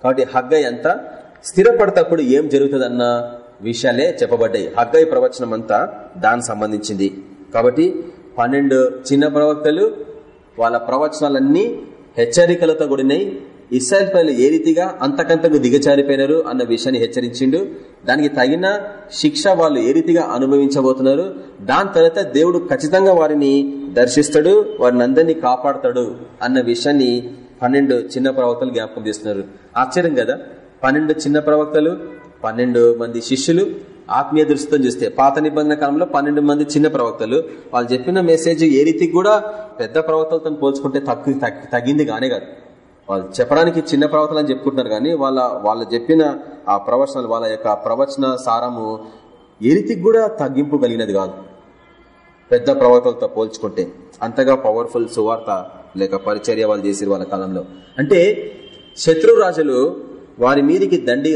కాబట్టి హగ్గై అంతా స్థిరపడతప్పుడు ఏం జరుగుతుందన్న విషయాలే చెప్పబడ్డాయి. హగ్గై ప్రవచనం అంతా దానికి సంబంధించింది. కాబట్టి పన్నెండు చిన్న ప్రవక్తలు వాళ్ళ ప్రవచనాలన్నీ హెచ్చరికలతో కూడినాయి. ఇస్రాయల్ పైలు ఏ రీతిగా అంతకంతకు దిగచారిపోయినారు అన్న విషయాన్ని హెచ్చరించిండు. దానికి తగిన శిక్ష వాళ్ళు ఏ రీతిగా అనుభవించబోతున్నారు. దాని తర్వాత దేవుడు ఖచ్చితంగా వారిని దర్శిస్తాడు వారిని అందరినీ కాపాడతాడు అన్న విషయాన్ని పన్నెండు చిన్న ప్రవక్తలు జ్ఞాపకం చేస్తున్నారు. ఆశ్చర్యం కదా? పన్నెండు చిన్న ప్రవక్తలు పన్నెండు మంది శిష్యులు ఆత్మీయ దృష్టితో చూస్తే పాత నిబంధన కాలంలో పన్నెండు మంది చిన్న ప్రవక్తలు వాళ్ళు చెప్పిన మెసేజ్ ఏ రీతికి కూడా పెద్ద ప్రవక్తలతో పోల్చుకుంటే తగ్గి తగ్గింది కానే కాదు. వాళ్ళు చెప్పడానికి చిన్న ప్రవక్తలు అని చెప్పుకుంటున్నారు కానీ వాళ్ళ వాళ్ళు చెప్పిన ఆ ప్రవచనాలు వాళ్ళ యొక్క ప్రవచన సారము ఏ రీతికి కూడా తగ్గింపు కలిగినది కాదు. పెద్ద ప్రవక్తలతో పోల్చుకుంటే అంతగా పవర్ఫుల్ సువార్త లేక పరిచర్య వాళ్ళు చేసిరు వాళ్ళ కాలంలో. అంటే శత్రు రాజులు వారి మీదికి దండి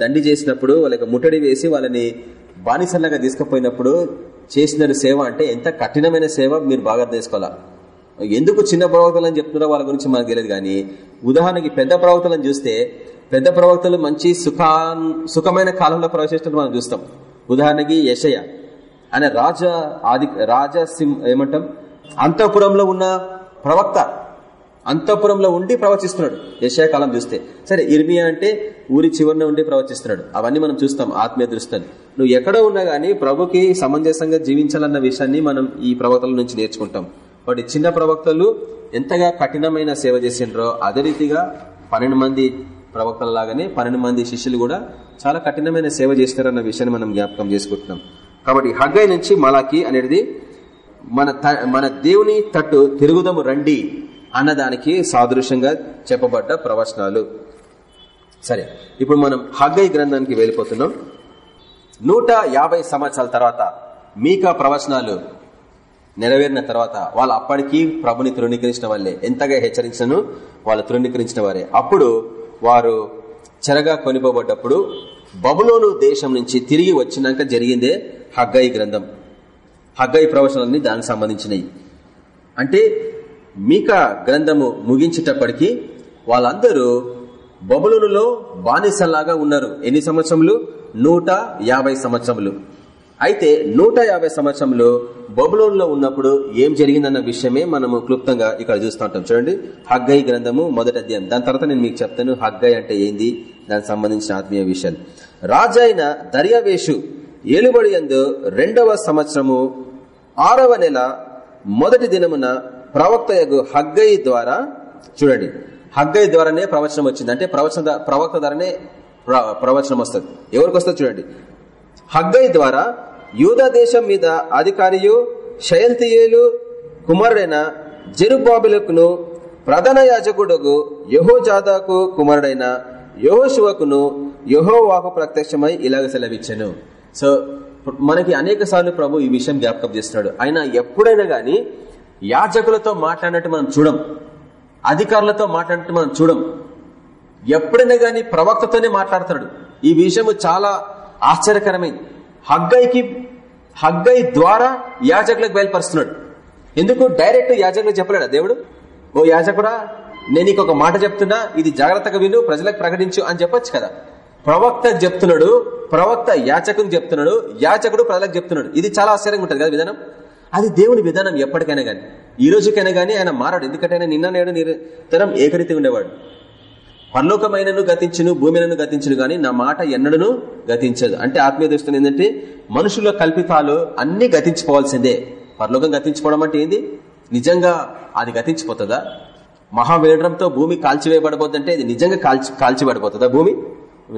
దండి చేసినప్పుడు వాళ్ళకి ముట్టడి వేసి వాళ్ళని బానిసల్లాగా తీసుకుపోయినప్పుడు చేసిన సేవ అంటే ఎంత కఠినమైన సేవ మీరు బాగా తీసుకోవాలా ఎందుకు చిన్న ప్రవక్తలు అని చెప్తున్నారో వాళ్ళ గురించి మనకు తెలియదు కానీ ఉదాహరణకి పెద్ద ప్రవక్తలను చూస్తే పెద్ద ప్రవక్తలు మంచి సుఖా సుఖమైన కాలంలో ప్రవేశిస్తున్నట్టు మనం చూస్తాం. ఉదాహరణకి యశయ అనే రాజ ఆది రాజ ఏమంటాం? అంతఃపురంలో ఉన్న ప్రవక్త అంతఃపురంలో ఉండి ప్రవచిస్తున్నాడు. యశాకాలం చూస్తే. సరే ఇర్మియా అంటే ఊరి చివరిన ఉండి ప్రవచిస్తున్నాడు. అవన్నీ మనం చూస్తాం ఆత్మీయ దృష్టిని నువ్వు ఎక్కడో ఉన్నా గానీ ప్రభుకి సమంజసంగా జీవించాలన్న విషయాన్ని మనం ఈ ప్రవక్తల నుంచి నేర్చుకుంటాం. వాటి చిన్న ప్రవక్తలు ఎంతగా కఠినమైన సేవ చేసిండ్రో అదే రీతిగా పన్నెండు మంది ప్రవక్తల లాగానే పన్నెండు మంది శిష్యులు కూడా చాలా కఠినమైన సేవ చేస్తారన్న విషయాన్ని మనం జ్ఞాపకం చేసుకుంటున్నాం. కాబట్టి హగ్గై నుంచి మలాకి అనేది మన మన దేవుని తట్టు తిరుగుదము రండి. అన్నదానికి సాదృశ్యంగా చెప్పబడ్డ ప్రవచనాలు. సరే ఇప్పుడు మనం హగ్గై గ్రంథానికి వెళ్ళిపోతున్నాం. నూట యాభై సంవత్సరాల తర్వాత మీకా ప్రవచనాలు నెరవేరిన తర్వాత వాళ్ళు అప్పటికీ ప్రభుని తృణీకరించిన వాళ్ళే. ఎంతగా హెచ్చరించను? వాళ్ళు తృణీకరించిన వారే. అప్పుడు వారు చెరగా కొనిపోబడ్డప్పుడు బబులోను దేశం నుంచి తిరిగి వచ్చినాక జరిగిందే హగ్గయి గ్రంథం. హగ్గయి ప్రవచనాలన్నీ దానికి సంబంధించినవి. అంటే మీక గ్రంథము ముగించేటప్పటికి వాళ్ళందరూ బబులులో బానిసల్లాగా ఉన్నారు. ఎన్ని సంవత్సరములు? నూట సంవత్సరములు. అయితే నూట యాభై సంవత్సరంలో బబులోన్లో ఉన్నప్పుడు ఏం జరిగిందన్న విషయమే మనము క్లుప్తంగా ఇక్కడ చూస్తూ ఉంటాం. చూడండి. హగ్గై గ్రంథము మొదటి అధ్యాయం. దాని తర్వాత నేను మీకు చెప్తాను హగ్గై అంటే ఏంది? దానికి సంబంధించిన ఆత్మీయ విషయాలు రాజైన దర్యావేషు ఏలుబడి ఎందు రెండవ సంవత్సరము ఆరవ నెల మొదటి దినమున ప్రవక్త హగ్గై ద్వారా చూడండి హగ్గై ద్వారానే ప్రవచనం వచ్చింది. అంటే ప్రవచన ప్రవక్త ద్వారానే ప్రవచనం వస్తుంది. ఎవరికి వస్తుంది చూడండి. హగ్గై ద్వారా యూదా దేశం మీద అధికారియు శయంతియులు కుమారుడైన జెరుబాబులకును ప్రధాన యాజకుడుకు యహోజాదాకు కుమారుడైన యహోశివకును యహోవాకు ప్రత్యక్షమై ఇలాగ సెలవిచ్చాను. సో మనకి అనేక సార్లు ప్రభు ఈ విషయం జ్ఞాపకం చేస్తున్నాడు. ఆయన ఎప్పుడైనా గాని యాజకులతో మాట్లాడినట్టు మనం చూడం. అధికారులతో మాట్లాడినట్టు మనం చూడం. ఎప్పుడైనా గాని ప్రవక్తతోనే మాట్లాడతాడు ఈ విషయం చాలా ఆశ్చర్యకరమైంది. హగ్గైకి హగ్గై ద్వారా యాజకులకు బయలుపరుస్తున్నాడు. ఎందుకు? డైరెక్ట్ యాజకులకు చెప్పలేడా దేవుడు? ఓ యాజకుడా నేను నీకు ఒక మాట చెప్తున్నా ఇది జాగ్రత్తగా విను ప్రజలకు ప్రకటించు అని చెప్పొచ్చు కదా. ప్రవక్త చెప్తున్నాడు ప్రవక్త యాచకుని చెప్తున్నాడు యాచకుడు ప్రజలకు చెప్తున్నాడు. ఇది చాలా ఆశ్చర్యంగా ఉంటుంది కదా విధానం? అది దేవుని విధానం ఎప్పటికైనా కానీ ఈ రోజుకైనా కానీ ఆయన మారాడు. ఎందుకంటే ఆయన నిన్న నేడు నిరంతరం ఏకరీతి ఉండేవాడు. పరలోకమైనను గతించును భూమినను గతించును గాని నా మాట ఎన్నడను గతించదు. అంటే ఆత్మీయ దృష్టిని ఏంటంటే మనుషుల కల్పితాలు అన్ని గతించుకోవాల్సిందే పరలోకం గతించుకోవడం అంటే ఏంది? నిజంగా అది గతించిపోతుందా? మహావేడంతో భూమి కాల్చివేయబడబోద్దంటే ఇది నిజంగా కాల్చి కాల్చిబడిపోతుందా భూమి?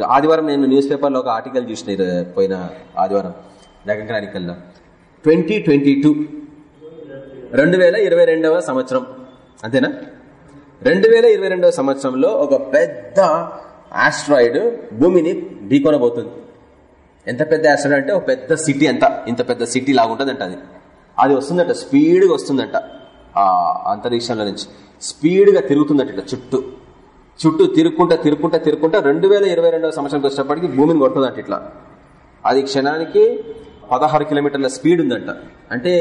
ఆదివారం నేను న్యూస్ పేపర్లో ఒక ఆర్టికల్ చూసిన పోయిన ఆదివారం. నగరానికల్లో ట్వంటీ ట్వంటీ టూ. రెండు వేల ఇరవై రెండవ సంవత్సరం. అంతేనా? రెండు వేల ఇరవై రెండవ సంవత్సరంలో ఒక పెద్ద ఆస్ట్రాయిడ్ భూమిని ఢీకొనబోతుంది. ఎంత పెద్ద ఆస్ట్రాయిడ్ అంటే ఒక పెద్ద సిటీ ఎంత ఇంత పెద్ద సిటీ లాగా ఉంటుందంట అది. అది వస్తుందంట స్పీడ్గా వస్తుందంట. ఆ అంతరిక్షంలో నుంచి. స్పీడ్గా తిరుగుతుందంట ఇట్లా చుట్టూ. చుట్టూ తిరుక్కుంటా తిరుక్కుంటా తిరుక్కుంటా రెండు వేల ఇరవై రెండవ సంవత్సరానికి వచ్చేటప్పటికి భూమిని కొడుతుందంట ఇట్లా. అది క్షణానికి పదహారు కిలోమీటర్ల స్పీడ్ ఉందంట. అంటే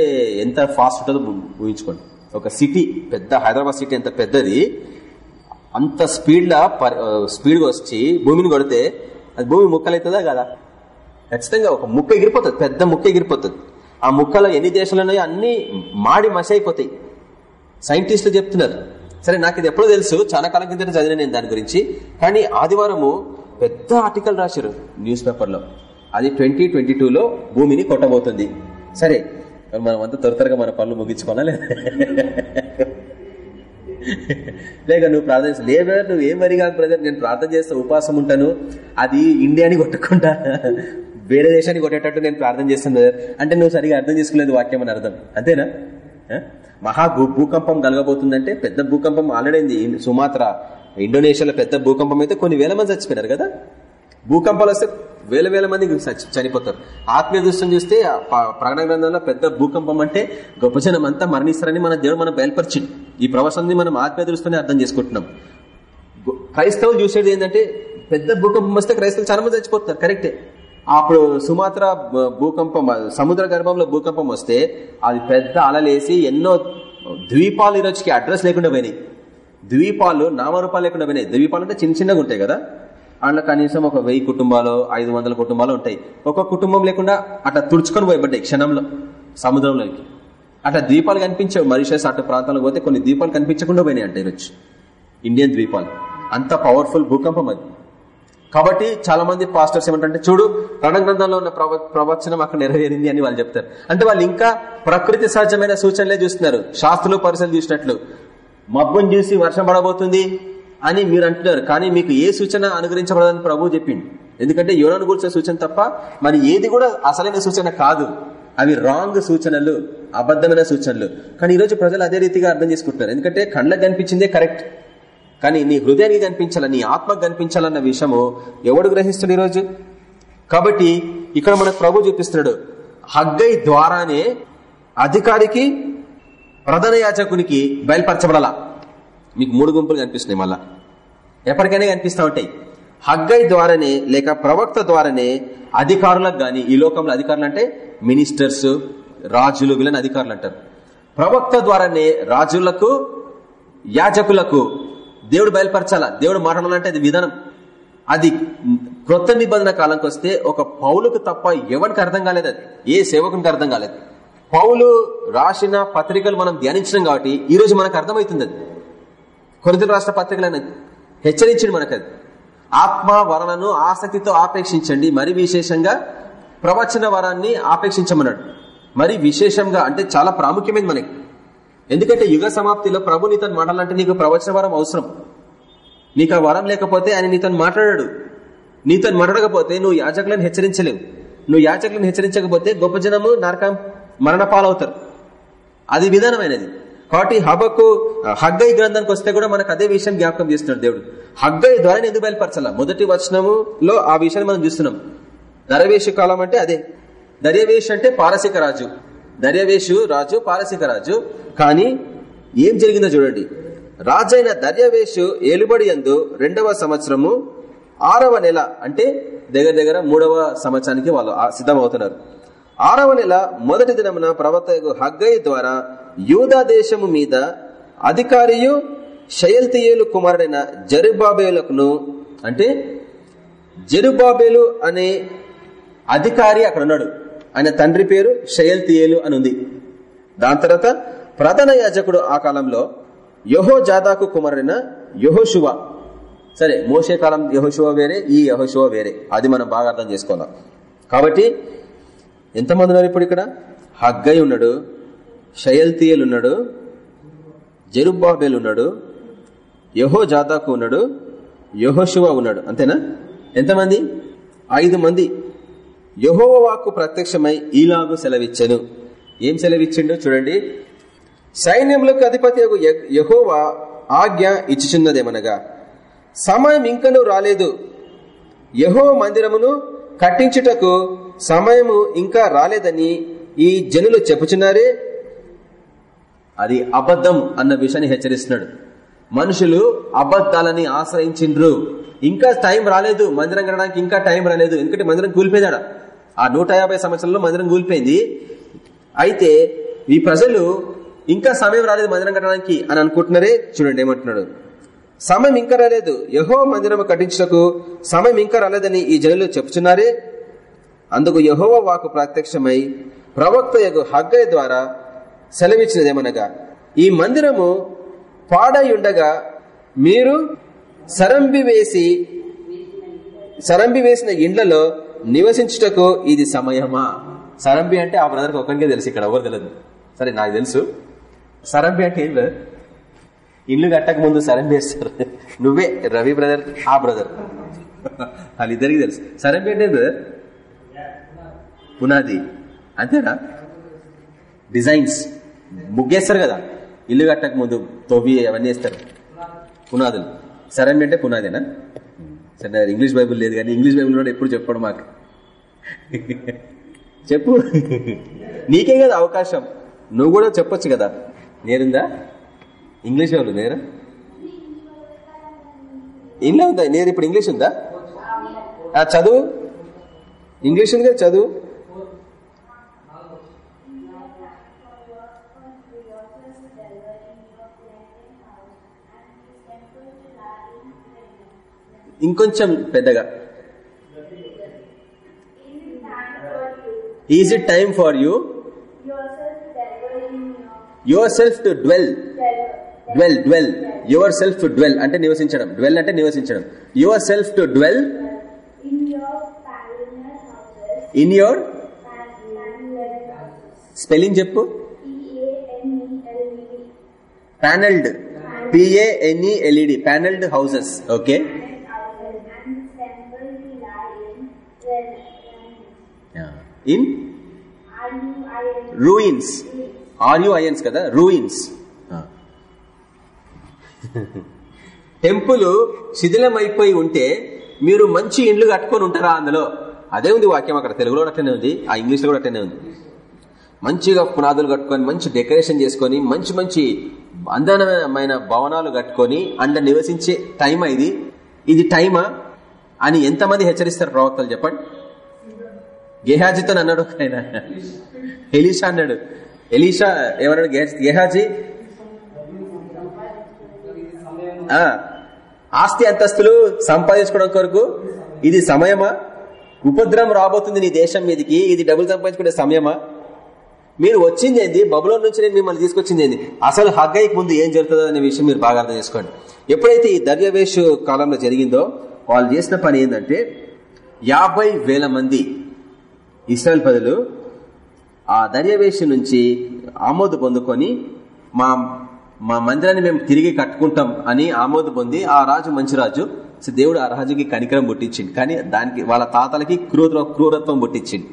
ఎంత ఫాస్ట్ ఉంటుందో ఊహించుకోండి. ఒక సిటీ పెద్ద హైదరాబాద్ సిటీ ఎంత పెద్దది అంత స్పీడ్లా స్పీడ్ వచ్చి భూమిని కొడితే అది భూమి ముక్కలవుతుందా కదా? ఖచ్చితంగా ఒక ముక్క ఎగిరిపోతుంది పెద్ద ముక్క ఎగిరిపోతుంది. ఆ ముక్కలో ఎన్ని దేశాలు ఉన్నాయో అన్ని మాడి మసి అయిపోతాయి సైంటిస్టులు చెప్తున్నారు. సరే నాకు ఇది ఎప్పుడో తెలుసు చాలా కాలం కింద చదివిన నేను దాని గురించి. కానీ ఆదివారము పెద్ద ఆర్టికల్ రాశారు న్యూస్ పేపర్లో. అది ట్వంటీ ట్వంటీ టూలో భూమిని కొట్టబోతుంది. సరే మనం అంతా త్వర త్వరగా మన పనులు ముగించుకోనా లేదా? లేక నువ్వు ప్రార్థన లేబర్ నువ్వు ఏం వరి కాదు బ్రదర్ నేను ప్రార్థన చేస్తే ఉపవాసం ఉంటాను. అది ఇండియాని కొట్టకుండా వేరే దేశాన్ని కొట్టేటట్టు నేను ప్రార్థన చేస్తాను బ్రదర్ అంటే నువ్వు సరిగా అర్థం చేసుకోలేదు వాక్యం అని అర్థం. అంతేనా? మహా భూకంపం కలగబోతుందంటే పెద్ద భూకంపం ఆల్రెడీ సుమాత్ర ఇండోనేషియాలో పెద్ద భూకంపం అయితే కొన్ని వేల మంది చచ్చిపోయినారు కదా? భూకంపాలు వస్తే వేల వేల మంది చనిపోతారు. ఆత్మీయ దృష్టిని చూస్తే ప్రకటన గ్రంథంలో పెద్ద భూకంపం అంటే గొప్ప జనం అంతా మరణిస్తారని మన దేవుడు మనం బయలుపరిచింది ఈ ప్రవచనాన్ని మనం ఆత్మీయ దృష్టిని అర్థం చేసుకుంటున్నాం. క్రైస్తవులు చూసేది ఏంటంటే పెద్ద భూకంపం వస్తే క్రైస్తవులు చాలా మంది చచ్చిపోతారు కరెక్టే. అప్పుడు సుమాత్ర భూకంపం సముద్ర గర్భంలో భూకంపం వస్తే అది పెద్ద అలలేసి ఎన్నో ద్వీపాలు ఈ రోజుకి అడ్రస్ లేకుండా పోయినాయి. ద్వీపాలు నామరూపాలు లేకుండా పోయినాయి. ద్వీపాలు అంటే చిన్న చిన్నగా ఉంటాయి కదా. అందులో కనీసం ఒక వెయ్యి కుటుంబాలు ఐదు వందల కుటుంబాలు ఉంటాయి. ఒక్కొక్క కుటుంబం లేకుండా అట్లా తుడుచుకొని పోయబడ్డాయి క్షణంలో సముద్రంలోకి. అట్లా ద్వీపాలు కనిపించవు. మరిషస్ అటు ప్రాంతాలకు పోతే కొన్ని ద్వీపాలు కనిపించకుండా పోయినాయి అంటే ఈరోజు. ఇండియన్ ద్వీపాలు. అంత పవర్ఫుల్ భూకంపం అది. కాబట్టి చాలా మంది పాస్టర్స్ ఏమంటే చూడు రణగ్రంథంలో ఉన్న ప్రవచనం అక్కడ నెరవేరింది అని వాళ్ళు చెప్తారు. అంటే వాళ్ళు ఇంకా ప్రకృతి సహజమైన సూచనలే చూస్తున్నారు. శాస్త్రులు పరిశీలి చూసినట్లు. మబ్బుని చూసి వర్షం పడబోతుంది. అని మీరు అంటున్నారు. కానీ మీకు ఏ సూచన అనుగ్రహించబడదని ప్రభు చెప్పింది ఎందుకంటే యోనాను గురించిన సూచన తప్ప మరి ఏది కూడా అసలైన సూచన కాదు. అవి రాంగ్ సూచనలు అబద్ధమైన సూచనలు. కానీ ఈరోజు ప్రజలు అదే రీతిగా అర్థం చేసుకుంటున్నారు. ఎందుకంటే కళ్ళకు కనిపించిందే కరెక్ట్. కానీ నీ హృదయానికి కనిపించాల నీ ఆత్మకు కనిపించాలన్న విషయము ఎవడు గ్రహిస్తుడు ఈరోజు? కాబట్టి ఇక్కడ మనకు ప్రభు చూపిస్తున్నాడు. హగ్గై ద్వారానే అధికారికి ప్రధాన యాచకునికి బయలుపరచబడాలా? మీకు మూడు గుంపులు కనిపిస్తున్నాయి మళ్ళా. ఎప్పటికైనా కనిపిస్తూ ఉంటాయి. హగ్గై ద్వారానే లేక ప్రవక్త ద్వారానే అధికారులకు గాని ఈ లోకంలో అధికారులు అంటే మినిస్టర్స్ రాజులు వీళ్ళని అధికారులు అంటారు. ప్రవక్త ద్వారానే రాజులకు యాజకులకు దేవుడు బయలుపరచాలా? దేవుడు మాట్లాడాలంటే అది విధానం. అది క్రొత్త నిబంధన కాలంకి వస్తే ఒక పౌలుకు తప్ప ఎవరికి అర్థం కాలేదు అది. ఏ సేవకునికి అర్థం కాలేదు. పౌలు రాసిన పత్రికలు మనం ధ్యానించడం కాబట్టి ఈ రోజు మనకు అర్థమవుతుంది అది. కొరిత రాష్ట్ర పత్రికలను హెచ్చరించింది మనకది. అది ఆత్మ వరాలను ఆసక్తితో ఆపేక్షించండి. మరి విశేషంగా ప్రవచన వరాన్ని ఆపేక్షించమన్నాడు. మరి విశేషంగా అంటే చాలా ప్రాముఖ్యమైనది మనకి. ఎందుకంటే యుగ సమాప్తిలో ప్రభు నీతను మాట్లాడాలంటే నీకు ప్రవచన వరం అవసరం. నీకు ఆ వరం లేకపోతే ఆయన నీతను మాట్లాడాడు. నీతో మాట్లాడకపోతే నువ్వు యాచకులను హెచ్చరించలేవు. నువ్వు యాచకులను హెచ్చరించకపోతే గొప్ప జనము నరకం మరణ పాలవుతారు అది విధానమైనది. కాబట్టి హబకు హగ్గై గ్రంథానికి వస్తే కూడా మనకు అదే విషయం జ్ఞాపకం చేస్తున్నాడు దేవుడు. హగ్గై ద్వారా ఎందుకు బయలుపరచాల? మొదటి వచనములో ఆ విషయాన్ని మనం చూస్తున్నాం. దరవేషు కాలం అంటే అదే. దర్యవేష్ అంటే పారసిక రాజు. దర్యవేషు రాజు పారసిక రాజు. కానీ ఏం జరిగిందో చూడండి. రాజైన దర్యవేషు ఏలుబడి ఎందు రెండవ సంవత్సరము ఆరవ నెల అంటే దగ్గర దగ్గర మూడవ సంవత్సరానికి వాళ్ళు సిద్ధమవుతున్నారు. ఆరవ నెల మొదటి దినమున ప్రవక్త హగ్గై ద్వారా యూదా దేశము మీద అధికారియు షయల్తీయేలు కుమారుడైన జరుబాబేలకును అంటే జరుబాబేలు అనే అధికారి అక్కడ ఉన్నాడు. ఆయన తండ్రి పేరు షయల్తియేలు అని ఉంది దాని తర్వాత ప్రధాన యాజకుడు ఆ కాలంలో యహో జాదాకు కుమారుడైన యహోశువ సరే మోసే కాలం యహోశువ వేరే ఈ యహోశువ వేరే. అది మనం బాగా అర్థం చేసుకోవాలి. కాబట్టి ఎంతమంది ఉన్నారు ఇప్పుడు ఇక్కడ? హగ్గై ఉన్నాడు. షయల్తీయల్ ఉన్నాడు జరుబాబేలు ఉన్నాడు యహో జాతాకు ఉన్నాడు యహోశివ ఉన్నాడు. అంతేనా? ఎంతమంది? ఐదు మంది. యహోవాకు ప్రత్యక్షమై ఈలాగు సెలవిచ్చెను. ఏం సెలవిచ్చిండో చూడండి. సైన్యములకు అధిపతి యహోవా ఆజ్ఞ ఇచ్చుచున్నదేమనగా సమయం ఇంకనూ రాలేదు. యహో మందిరమును కట్టించుటకు సమయము ఇంకా రాలేదని ఈ జనులు చెప్పుచున్నారే. అది అబద్ధం అన్న విషయాన్ని హెచ్చరిస్తున్నాడు. మనుషులు అబద్ధాలని ఆశ్రయించిండ్రు. ఇంకా టైం రాలేదు మందిరం కనడానికి ఇంకా టైం రాలేదు. ఎందుకంటే మందిరం కూలిపోయిందాడ ఆ నూట యాభై సంవత్సరాల్లో మందిరం కూలిపోయింది. అయితే ఈ ప్రజలు ఇంకా సమయం రాలేదు మందిరం కట్టడానికి అని అనుకుంటున్నారే? చూడండి ఏమంటున్నాడు. సమయం ఇంకా రాలేదు. యహో మందిరం కట్టించటకు సమయం ఇంకా రాలేదని ఈ జనులు చెప్తున్నారే అందుకు యహోవ వాకు ప్రత్యక్షమై ప్రవక్త యొక్క హగ్గయ్య ద్వారా సెలవిచ్చినదేమనగా ఈ మందిరము పాడై ఉండగా మీరు సరంబి వేసి సరంబి వేసిన ఇండ్లలో నివసించుటకు ఇది సమయమా? సరంబి అంటే ఆ బ్రదర్కి ఒకరికే తెలుసు ఇక్కడ ఎవరు తెలియదు సరే నాకు తెలుసు. సరంబి అంటే ఏం బ్రదర్ ఇల్లు కట్టక ముందు సరంబి వేస్తారు. నువ్వే రవి బ్రదర్ ఆ బ్రదర్. వాళ్ళిద్దరికి తెలుసు. సరంబి అంటే బ్రదర్ పునాది. అంతేనా? డిజైన్స్. ముగ్గేస్తారు కదా. ఇల్లు కట్టక ముందు తొవ్వి అవన్నీ వేస్తారు. పునాదులు. సరే అంటే పునాదేనా? సరే ఇంగ్లీష్ బైబుల్ లేదు కానీ ఇంగ్లీష్ బైబుల్ కూడా ఎప్పుడు చెప్పాడు మాకు. చెప్పు. నీకే కదా అవకాశం. నువ్వు కూడా చెప్పొచ్చు కదా. నేరుందా ఇంగ్లీష్ వాళ్ళు నేరా ఇంట్లో ఉందా నేరు ఇప్పుడు ఇంగ్లీష్ ఉందా? చదువు? ఇంగ్లీష్ ఉంది కదా చదువు? ఇంకొంచెం పెద్దగా. Is it time for you your self to dwell dwell dwell your self to dwell అంటే నివసించడం. డ్వెల్ అంటే నివసించడం your self to dwell in your spelling చెప్పు ప్యానల్డ్ పిఏఎన్ఈఎల్ఈడి ప్యానల్డ్ హౌసెస్ ఓకే ఇన్ రూయిన్స్ ఆర్యుఐఎన్స్ కదా? రూయిన్స్ టెంపుల్ [laughs] శిథిలమైపోయి ఉంటే మీరు మంచి ఇండ్లు కట్టుకొని ఉంటారా అందులో? అదే ఉంది వాక్యం అక్కడ. తెలుగులో అట్లనే ఉంది. ఆ ఇంగ్లీష్లో కూడా అట్లనే ఉంది. మంచిగా పునాదులు కట్టుకొని మంచి డెకరేషన్ చేసుకొని మంచి మంచి అందమైన భవనాలు కట్టుకొని అండ నివసించే టైమా ఇది? ఇది టైమా? అని ఎంతమంది హెచ్చరిస్తారు ప్రవక్తలు చెప్పండి. గేహాజీతో అన్నాడు ఆయన. ఎలీషా అన్నాడు. ఎలీషా ఏమన్నాడు? గేహాజీ? ఆస్తి అంతస్తులు సంపాదించుకోవడం కొరకు ఇది సమయమా? ఉపద్రవం రాబోతుంది నీ దేశం మీదకి. ఇది డబ్బులు సంపాదించుకునే సమయమా? మీరు వచ్చింది ఏంది? బబులో నుంచి నేను మిమ్మల్ని తీసుకొచ్చింది ఏంది? అసలు హగ్గైకి ముందు ఏం జరుగుతుందో అనే విషయం మీరు బాగా అర్థం చేసుకోండి. ఎప్పుడైతే ఈ దర్యవేష్ కాలంలో జరిగిందో వాళ్ళు చేసిన పని ఏంటంటే యాభై వేల మంది ఇస్రాయల్ ప్రజలు ఆ దర్యవేష్ నుంచి ఆమోదు పొందుకొని మా మా మందిరాన్ని మేము తిరిగి కట్టుకుంటాం అని ఆమోదు పొంది ఆ రాజు మంచి రాజు. దేవుడు ఆ రాజుకి కనికరం పుట్టించింది కానీ దానికి వాళ్ళ తాతలకి క్రూర క్రూరత్వం పుట్టించింది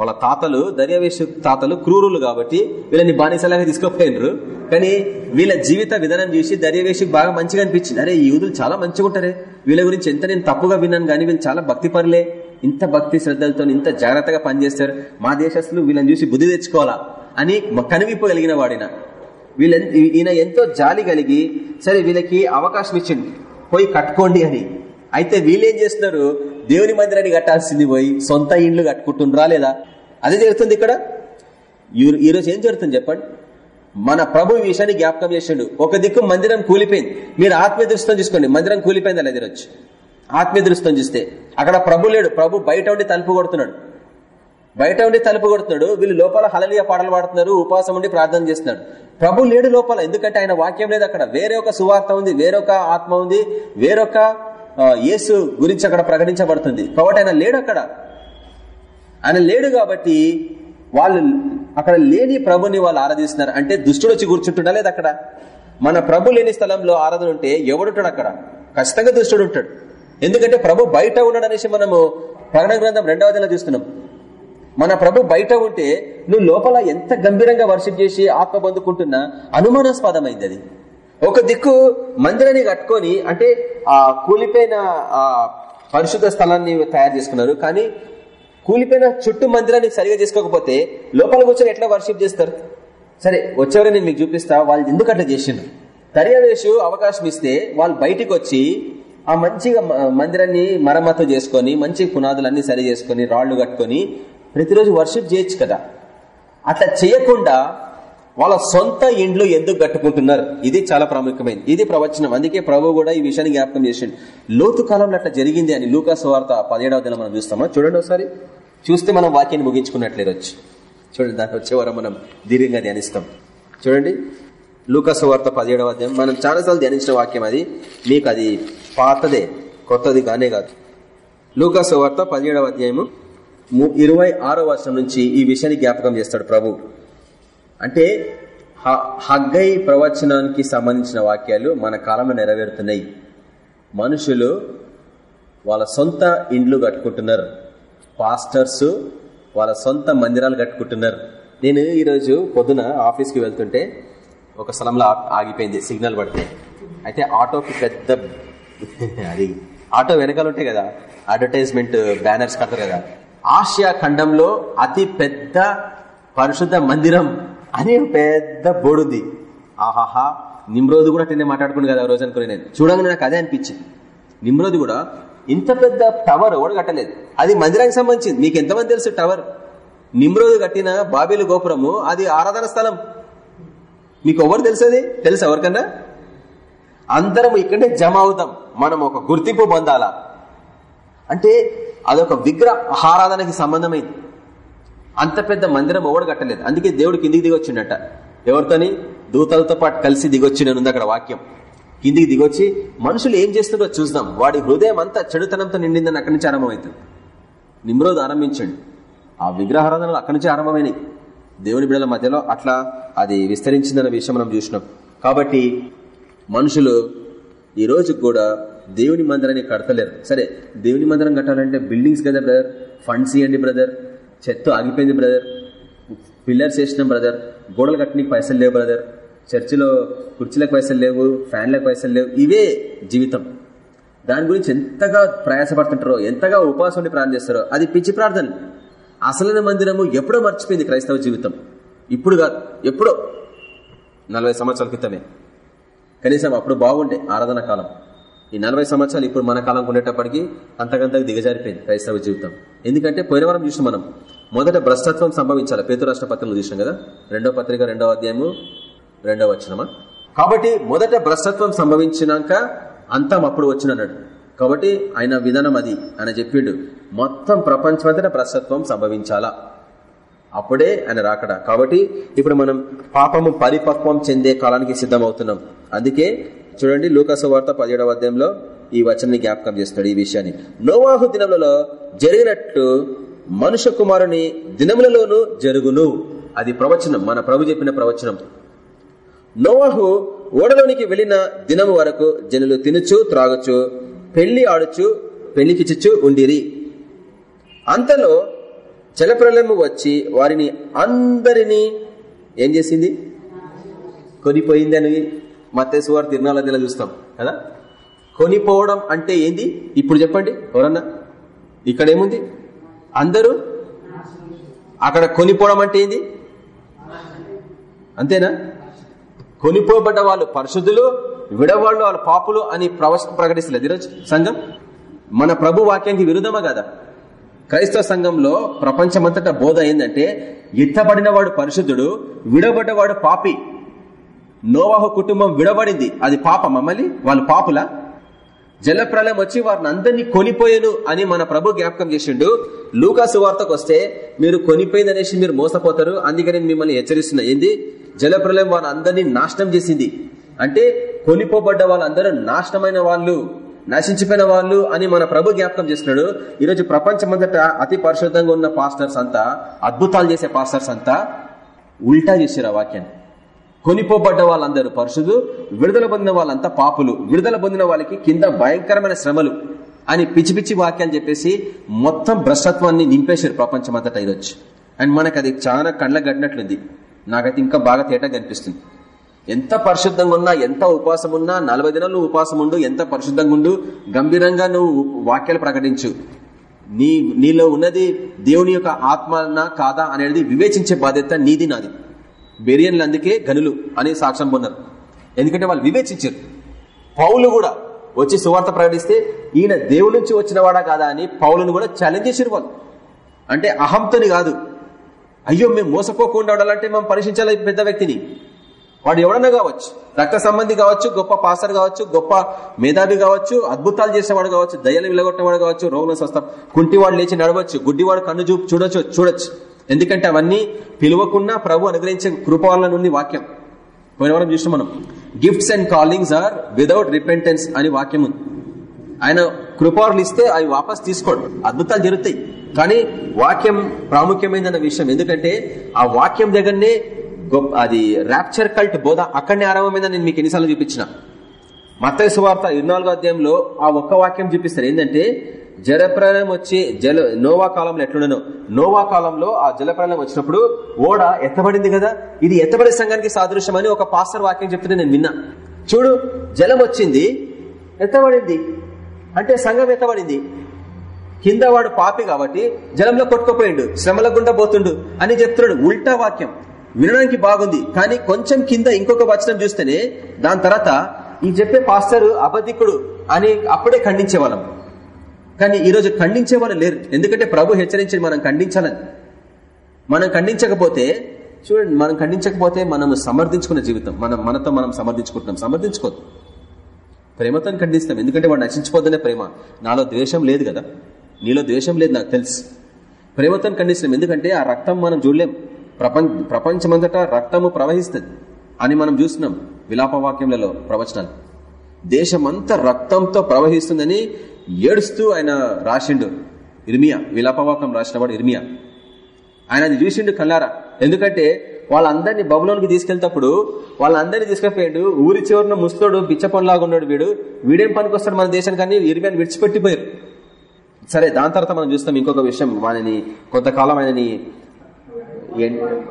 వాళ్ళ తాతలు దర్యావేశ తాతలు క్రూరులు కాబట్టి వీళ్ళని బానిసలాగా తీసుకోపోయినరు. కానీ వీళ్ళ జీవిత విధానం చూసి దర్యావేశకి బాగా మంచిగా అనిపించింది. అరే ఈ యూదులు చాలా మంచిగా ఉంటారే వీళ్ళ గురించి ఎంత నేను తప్పుగా విన్నాను కానీ వీళ్ళు చాలా భక్తి పరులే ఇంత భక్తి శ్రద్ధలతో ఇంత జాగ్రత్తగా పనిచేస్తారు. మా దేశస్తులు వీళ్ళని చూసి బుద్ధి తెచ్చుకోవాలా? అని కనివిపోగలిగిన వాడిన. వీళ్ళ ఈయన ఎంతో జాలి కలిగి సరే వీళ్ళకి అవకాశం ఇచ్చింది పోయి కట్టుకోండి అని. అయితే వీళ్ళేం చేస్తున్నారు? దేవుని మందిరాన్ని కట్టాల్సింది పోయి సొంత ఇండ్లు కట్టుకుంటుండ్రా లేదా? అదే జరుగుతుంది ఇక్కడ. ఈరోజు ఏం జరుగుతుంది చెప్పండి? మన ప్రభు ఈ విషయాన్ని జ్ఞాపకం చేసిండు. ఒక దిక్కు మందిరం కూలిపోయింది. మీరు ఆత్మీయ దృష్టితో చూసుకోండి. మందిరం కూలిపోయింది అలా ఎదురొచ్చు ఆత్మీయ దృష్టితో చూస్తే అక్కడ ప్రభు లేడు. ప్రభు బయట ఉండి తలుపు కొడుతున్నాడు. బయట ఉండి తలుపు కొడుతున్నాడు. వీళ్ళు లోపల హలలియ పాటలు పాడుతున్నారు ఉపవాసం ఉండి ప్రార్థన చేస్తున్నాడు ప్రభు లేడు లోపల. ఎందుకంటే ఆయన వాక్యం లేదు అక్కడ. వేరే ఒక సువార్త ఉంది వేరొక ఆత్మ ఉంది వేరొక యేసు గురించి అక్కడ ప్రకటించబడుతుంది. కాబట్టి ఆయన లేడు అక్కడ. ఆయన లేడు కాబట్టి వాళ్ళు అక్కడ లేని ప్రభుని వాళ్ళు ఆరాధిస్తున్నారు. అంటే దుష్టుడు వచ్చి కూర్చుంటుండా లేదు అక్కడ? మన ప్రభు లేని స్థలంలో ఆరాధన ఉంటే ఎవడుంటాడు అక్కడ? ఖచ్చితంగా దుష్టుడు ఉంటాడు. ఎందుకంటే ప్రభు బయట ఉన్నాడు అనేసి మనము ప్రకటన గ్రంథం రెండవ చూస్తున్నాం. మన ప్రభు బయట ఉంటే నువ్వు లోపల ఎంత గంభీరంగా వర్షిప్ చేసి ఆత్మ పొందుకుంటున్నా అనుమానాస్పదమైంది అది. ఒక దిక్కు మందిరాన్ని కట్టుకొని అంటే ఆ కూలిపోయిన ఆ పరిశుద్ధ స్థలాన్ని తయారు చేసుకున్నారు. కానీ కూలిపోయిన చుట్టూ మందిరాన్ని సరిగా చేసుకోకపోతే లోపల కూర్చొని ఎట్లా వర్షిప్ చేస్తారు? సరే వచ్చేవారు నేను మీకు చూపిస్తా. వాళ్ళు ఎందుకు అట్లా చేసిండ్రు? దర్యావేషు అవకాశం ఇస్తే వాళ్ళు బయటికి వచ్చి ఆ మంచిగా మందిరాన్ని మరమ్మతు చేసుకొని మంచి పునాదులన్నీ సరి చేసుకొని రాళ్ళు కట్టుకొని ప్రతిరోజు వర్షిప్ చేయొచ్చు కదా. అట్లా చేయకుండా వాళ్ళ సొంత ఇండ్లు ఎందుకు కట్టుకుంటున్నారు? ఇది చాలా ప్రాముఖ్యమైనది ఇది ప్రవచనం. అందుకే ప్రభు కూడా ఈ విషయాన్ని జ్ఞాపకం చేసిండు. లోతు కాలంలో అట్లా జరిగింది అని లూకాస్ వార్త పదిహేడవ దిన మనం చూస్తామా? చూడండి ఒకసారి. చూస్తే మనం వాక్యాన్ని ముగించుకున్నట్లే వచ్చి చూడండి దాని వచ్చేవారం మనం దీర్ఘంగా ధ్యానిస్తాం. చూడండి. లూకాస్ వార్త పదిహేడవ అధ్యాయం. మనం చాలాసార్లు ధ్యానించిన వాక్యం అది. మీకు అది పాతదే కొత్తది కానే కాదు. లూకాసు వార్త పదిహేడవ అధ్యాయము ఇరవై ఆరో వర్షం నుంచి ఈ విషయాన్ని జ్ఞాపకం చేస్తాడు ప్రభు. అంటే హగ్గై ప్రవచనానికి సంబంధించిన వాక్యాలు మన కాలంలో నెరవేరుతున్నాయి. మనుషులు వాళ్ళ సొంత ఇండ్లు కట్టుకుంటున్నారు. పాస్టర్స్ వాళ్ళ సొంత మందిరాలు కట్టుకుంటున్నారు. నేను ఈరోజు పొద్దున ఆఫీస్కి వెళ్తుంటే ఒక స్థలంలో ఆగిపోయింది సిగ్నల్ పడితే. అయితే ఆటోకి పెద్ద అది ఆటో వెనకాల ఉంటాయి కదా అడ్వర్టైజ్మెంట్ బ్యానర్స్ కడతారు కదా. ఆసియా ఖండంలో అతి పెద్ద పరిశుద్ధ మందిరం అని పెద్ద బోడుంది. ఆహాహా నిమ్రోజు కూడా నేను మాట్లాడుకుని కదా రోజు అనుకుని నేను. చూడంగానే నాకు అదే అనిపించింది. నిమ్రోజు కూడా ఇంత పెద్ద టవర్ ఎవడు కట్టలేదు. అది మందిరానికి సంబంధించింది. మీకు ఎంతమంది తెలుసు టవర్? నిమ్రోజు కట్టిన బాబేలు గోపురము అది ఆరాధన స్థలం. మీకు ఎవరు తెలుసది తెలుసు ఎవరికన్నా? అందరం ఇక్కడే జమ అవుదాం మనం ఒక గుర్తింపు పొందాలా? అంటే అదొక విగ్రహ ఆరాధనకి సంబంధమైంది. అంత పెద్ద మందిరం ఎవడు కట్టలేదు. అందుకే దేవుడు కిందికి దిగొచ్చిండట. ఎవరితోని? దూతలతో పాటు కలిసి దిగొచ్చిండనుంది అక్కడ వాక్యం. కిందికి దిగొచ్చి మనుషులు ఏం చేస్తుండో చూద్దాం. వాడి హృదయం అంతా చెడుతనంతో నిండిందని అక్కడి నుంచి ఆరంభమవుతుంది. నిమ్రోజు ఆరంభించండి. ఆ విగ్రహారాధనలు అక్కడి నుంచి ఆరంభమైనవి దేవుని బిడల మధ్యలో అట్లా అది విస్తరించిందన్న విషయం మనం చూసినాం. కాబట్టి మనుషులు ఈ రోజు కూడా దేవుని మందిరాన్ని కడతలేరు. సరే దేవుని మందిరం కట్టాలంటే బిల్డింగ్స్ కదా బ్రదర్? ఫండ్స్ ఇవ్వండి బ్రదర్. చెత్త ఆగిపోయింది బ్రదర్. పిల్లర్స్ వేసినాం బ్రదర్. గోడలు కట్టడానికి పైసలు లేవు బ్రదర్. చర్చిలో కుర్చీలకు పైసలు లేవు ఫ్యాన్లకు పైసలు లేవు. ఇవే జీవితం. దాని గురించి ఎంతగా ప్రయాసపడుతుంటారో ఎంతగా ఉపవాసం ప్రార్థన చేస్తారో అది పిచ్చి ప్రార్థన. అసలైన మందిరము ఎప్పుడో మర్చిపోయింది క్రైస్తవ జీవితం. ఇప్పుడు కాదు ఎప్పుడో? నలభై సంవత్సరాల క్రితమే. కనీసం అప్పుడు బాగుండే ఆరాధన కాలం. ఈ నలభై సంవత్సరాలు ఇప్పుడు మన కాలం ఉండేటప్పటికి అంతకంతకు దిగజారిపోయింది క్రైస్తవ జీవితం. ఎందుకంటే పోయిన వారం చూసిన మనం. మొదట భ్రష్టత్వం సంభవించాలి. పేతు రాష్ట్ర పత్రికలు చూసాం కదా? రెండో పత్రిక రెండవ అధ్యాయము రెండవ వచ్చినమా కాబట్టి మొదట భ్రష్టత్వం సంభవించినాక అంతం అప్పుడు వచ్చినన్నాడు. కాబట్టి ఆయన విధానం అది. ఆయన చెప్పిండు మొత్తం ప్రపంచమంతటా భ్రష్టత్వం సంభవించాలా? అప్పుడే ఆయన రాకడ. కాబట్టి ఇప్పుడు మనం పాపము పరిపక్వం చెందే కాలానికి సిద్ధమవుతున్నాం. అందుకే చూడండి లూకాసు వార్త పదిహేడవ అధ్యాయంలో ఈ వచనాన్ని జ్ఞాపకం చేస్తాడు ఈ విషయాన్ని. నోవాహు దినములలో జరిగినట్టు మనుష్య కుమారుని దినములలోనూ జరుగును. అది ప్రవచనం మన ప్రభు చెప్పిన ప్రవచనం. నోవాహు ఓడలోనికి వెళ్ళిన దినము వరకు జనులు తినుచు త్రాగచ్చు పెళ్ళి ఆడుచు పెళ్ళికిచ్చు ఉండిరి. అంతలో జలప్రలయము వచ్చి వారిని అందరినీ ఏం చేసింది? కొనిపోయింది అని మత్తేశ్వర్ తిరునాళ్ళ చూస్తాం కదా? కొనిపోవడం అంటే ఏంది? ఇప్పుడు చెప్పండి ఎవరన్నా? ఇక్కడ ఏముంది? అందరూ? అక్కడ కొనిపోవడం అంటే ఏంది? అంతేనా? కొనిపోబడ్డ వాళ్ళు పరిశుద్ధులు విడవాళ్ళు వాళ్ళ పాపులు అని ప్రకటిస్తలేదు ఈరోజు సంఘం. మన ప్రభు వాక్యానికి విరుద్ధమా కదా? క్రైస్తవ సంఘంలో ప్రపంచమంతటా బోధ ఏంటంటే ఎత్తబడిన వాడు పరిశుద్ధుడు విడబడ్డవాడు పాపి. నోవాహు కుటుంబం విడబడింది. అది పాపం మమ్మల్ని వాళ్ళు పాపుల? జలప్రలయం వచ్చి వారిని అందరినీ కొనిపోయాను అని మన ప్రభు జ్ఞాపకం చేసిండు. లూకాసు వార్తకు వస్తే మీరు కొనిపోయింది అనేసి మీరు మోసపోతారు అందుకని మిమ్మల్ని హెచ్చరిస్తున్నా. ఏంది? జలప్రలయం వారిని అందరినీ నాశనం చేసింది. అంటే కొనిపోబడ్డ వాళ్ళందరూ నాశనమైన వాళ్ళు నశించిపోయిన వాళ్ళు అని మన ప్రభు జ్ఞాపకం చేస్తున్నాడు. ఈరోజు ప్రపంచమంతట అతి పరిశుద్ధంగా ఉన్న పాస్టర్స్ అంతా అద్భుతాలు చేసే పాస్టర్స్ అంతా ఉల్టా చేశారు ఆ వాక్యాన్ని. కొనిపోబడ్డ వాళ్ళందరూ పరుషులు విడుదల పొందిన వాళ్ళంతా పాపులు. విడుదల పొందిన వాళ్ళకి కింద భయంకరమైన శ్రమలు అని పిచ్చి పిచ్చి వాక్యాలు చెప్పేసి మొత్తం భ్రష్టత్వాన్ని నింపేశారు ప్రపంచమంతటా ఇదొచ్చు. అండ్ మనకు అది చాలా కండ్ల గట్టినట్లుంది. నాకైతే ఇంకా బాగా తేటగా కనిపిస్తుంది ఎంత పరిశుద్ధంగా ఉన్నా ఎంత ఉపవాసం ఉన్నా నలభై దినాలు ఉపవాసం ఉండు ఎంత పరిశుద్ధంగా ఉండు గంభీరంగా నువ్వు వాక్యాలు ప్రకటించు. నీ నీలో ఉన్నది దేవుని యొక్క ఆత్మనా కాదా అనేది వివేచించే బాధ్యత నీది నాది. బెరియన్లు అందుకే గనులు అనే సాక్ష్యం పొందారు. ఎందుకంటే వాళ్ళు వివేచించారు. పౌలు కూడా వచ్చి సువార్త ప్రకటిస్తే ఈయన దేవుడి నుంచి వచ్చిన వాడా కాదా అని పౌలను కూడా ఛాలెంజ్ చేశారు వాళ్ళు. అంటే అహంతోని కాదు. అయ్యో మేము మోసపోకుండా ఉండాలంటే మేము పరీక్షించాలి పెద్ద వ్యక్తిని? వాడు ఎవడన్నా కావచ్చు. రక్త సంబంధి కావచ్చు గొప్ప పాసర్ కావచ్చు గొప్ప మేధావి కావచ్చు అద్భుతాలు చేసేవాడు కావచ్చు దయలు విలగొట్టేవాడు కావచ్చు రోగుల స్వస్థం కుంటివాడు లేచి నడవచ్చు గుడ్డివాడు కన్ను చూపు చూడొచ్చు చూడొచ్చు. ఎందుకంటే అవన్నీ పిలువకున్నా ప్రభు అనుగ్రహించే కృపాల నుండి వాక్యం. పోయిన వారం చూసిన మనం. Gifts and callings are without repentance అని వాక్యం ఉంది. ఆయన కృపారులు ఇస్తే అవి వాపస్ తీసుకోడు. అద్భుతాలు జరుగుతాయి. కానీ వాక్యం ప్రాముఖ్యమైనదన్న విషయం ఎందుకంటే ఆ వాక్యం దగ్గరనే గొప్ప అది ర్యాప్చర్ కల్ట్ బోధ అక్కడనే ఆరంభమైందని నేను మీకు ఎన్నిసార్లు చూపించిన. మత్తయ్య సువార్త ఇరునాలుగో అధ్యాయంలో ఆ ఒక్క వాక్యం చూపిస్తారు. ఏంటంటే జలప్రలయం వచ్చి జల నోవా కాలంలో ఎట్లుండను. నోవా కాలంలో ఆ జలప్రలయం వచ్చినప్పుడు ఓడ ఎత్తబడింది కదా? ఇది ఎత్తబడే సంఘానికి సాదృశ్యం అని ఒక పాస్టర్ వాక్యం చెప్తుంటే నేను విన్నా. చూడు జలం వచ్చింది ఎత్తబడింది. అంటే సంఘం ఎత్తబడింది. కింద వాడు పాపి కాబట్టి జలంలో కొట్టుకుపోయిండు శ్రమల గుండా పోతుండు అని చెప్తున్నాడు ఉల్టా వాక్యం. వినడానికి బాగుంది. కానీ కొంచెం కింద ఇంకొక వచనం చూస్తేనే దాని తర్వాత ఈ చెప్పే పాస్టర్ అబద్ధికుడు అని అప్పుడే ఖండించేవాళ్ళం. కానీ ఈరోజు ఖండించే వాళ్ళు లేరు. ఎందుకంటే ప్రభు హెచ్చరించి మనం ఖండించాలని. మనం ఖండించకపోతే చూడండి మనం ఖండించకపోతే మనం సమర్థించుకున్న జీవితం. మనం మనతో మనం సమర్థించుకుంటున్నాం. సమర్థించుకోవద్దు. ప్రేమతో ఖండిస్తాం. ఎందుకంటే వాడు నశించిపోద్దనే ప్రేమ. నాలో ద్వేషం లేదు కదా? నీలో ద్వేషం లేదు నాకు తెలుసు. ప్రేమతో ఖండిస్తున్నాం. ఎందుకంటే ఆ రక్తం మనం చూడలేం. ప్రపంచ ప్రపంచమంతటా రక్తము ప్రవహిస్తుంది. అని మనం చూస్తున్నాం విలాపవాక్యంలలో ప్రవచనాలు. దేశమంతా రక్తంతో ప్రవహిస్తుందని ఏడుస్తూ ఆయన రాసిండు ఇర్మియా. విలాపవాక్యం రాసినవాడు ఇర్మియా. ఆయన అది చూసిండు కల్లారా ఎందుకంటే వాళ్ళందరినీ బబులోనికి తీసుకెళ్తప్పుడు వాళ్ళందరినీ తీసుకెళ్ళిపోయాడు. ఊరి చివరిన ముస్తోడు బిచ్చపనిలాగా ఉన్నాడు వీడు. వీడేం పనికొస్తాడు మన దేశం కానీ ఇరిమియాని విడిచిపెట్టిపోయారు. సరే దాని తర్వాత మనం చూస్తాం ఇంకొక విషయం. ఆయనని కొంతకాలం ఆయనని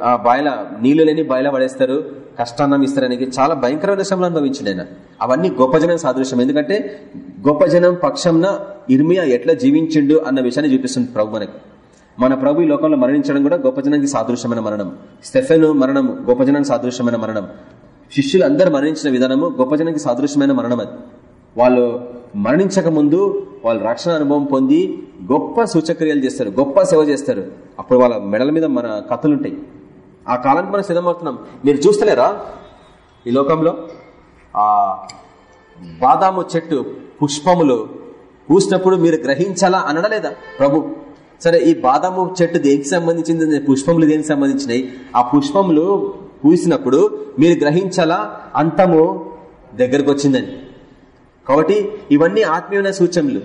ఆ బాయిల నీళ్ళు లేని బాయల పడేస్తారు. కష్టాన్నం ఇస్తారని చాలా భయంకరమైన శ్రమలు అనుభవించిండు ఆయన అవన్నీ గొప్ప జనం సాదృశ్యం. ఎందుకంటే గొప్ప జనం పక్షంన ఇర్మియా ఎట్లా జీవించిండు అన్న విషయాన్ని చూపిస్తుంది ప్రభు మనకి. మన ప్రభు ఈ లోకంలో మరణించడం కూడా గొప్ప జనానికి సాదృశ్యమైన మరణం. స్టెఫెన్ మరణం గొప్ప జనానికి సాదృశ్యమైన మరణం. శిష్యులు అందరు మరణించిన విధానము గొప్ప జనానికి సాదృశ్యమైన మరణం అది. వాళ్ళు మరణించక ముందు వాళ్ళు రక్షణ అనుభవం పొంది గొప్ప సూచక్రియలు చేస్తారు గొప్ప సేవ చేస్తారు. అప్పుడు వాళ్ళ మెడల మీద మన కథలుంటాయి. ఆ కాలానికి మనం సిద్ధమవుతున్నాం. మీరు చూస్తలేరా? ఈ లోకంలో ఆ బాదాము చెట్టు పుష్పములు పూసినప్పుడు మీరు గ్రహించాలా అనడం లేదా ప్రభు సరే ఈ బాదాము చెట్టు దేనికి సంబంధించింది? పుష్పములు దేనికి సంబంధించినాయి? ఆ పుష్పములు పూసినప్పుడు మీరు గ్రహించాలా? అంతము దగ్గరకు వచ్చిందని కాబట్టి ఇవన్నీ ఆత్మీయమైన సూచనలు.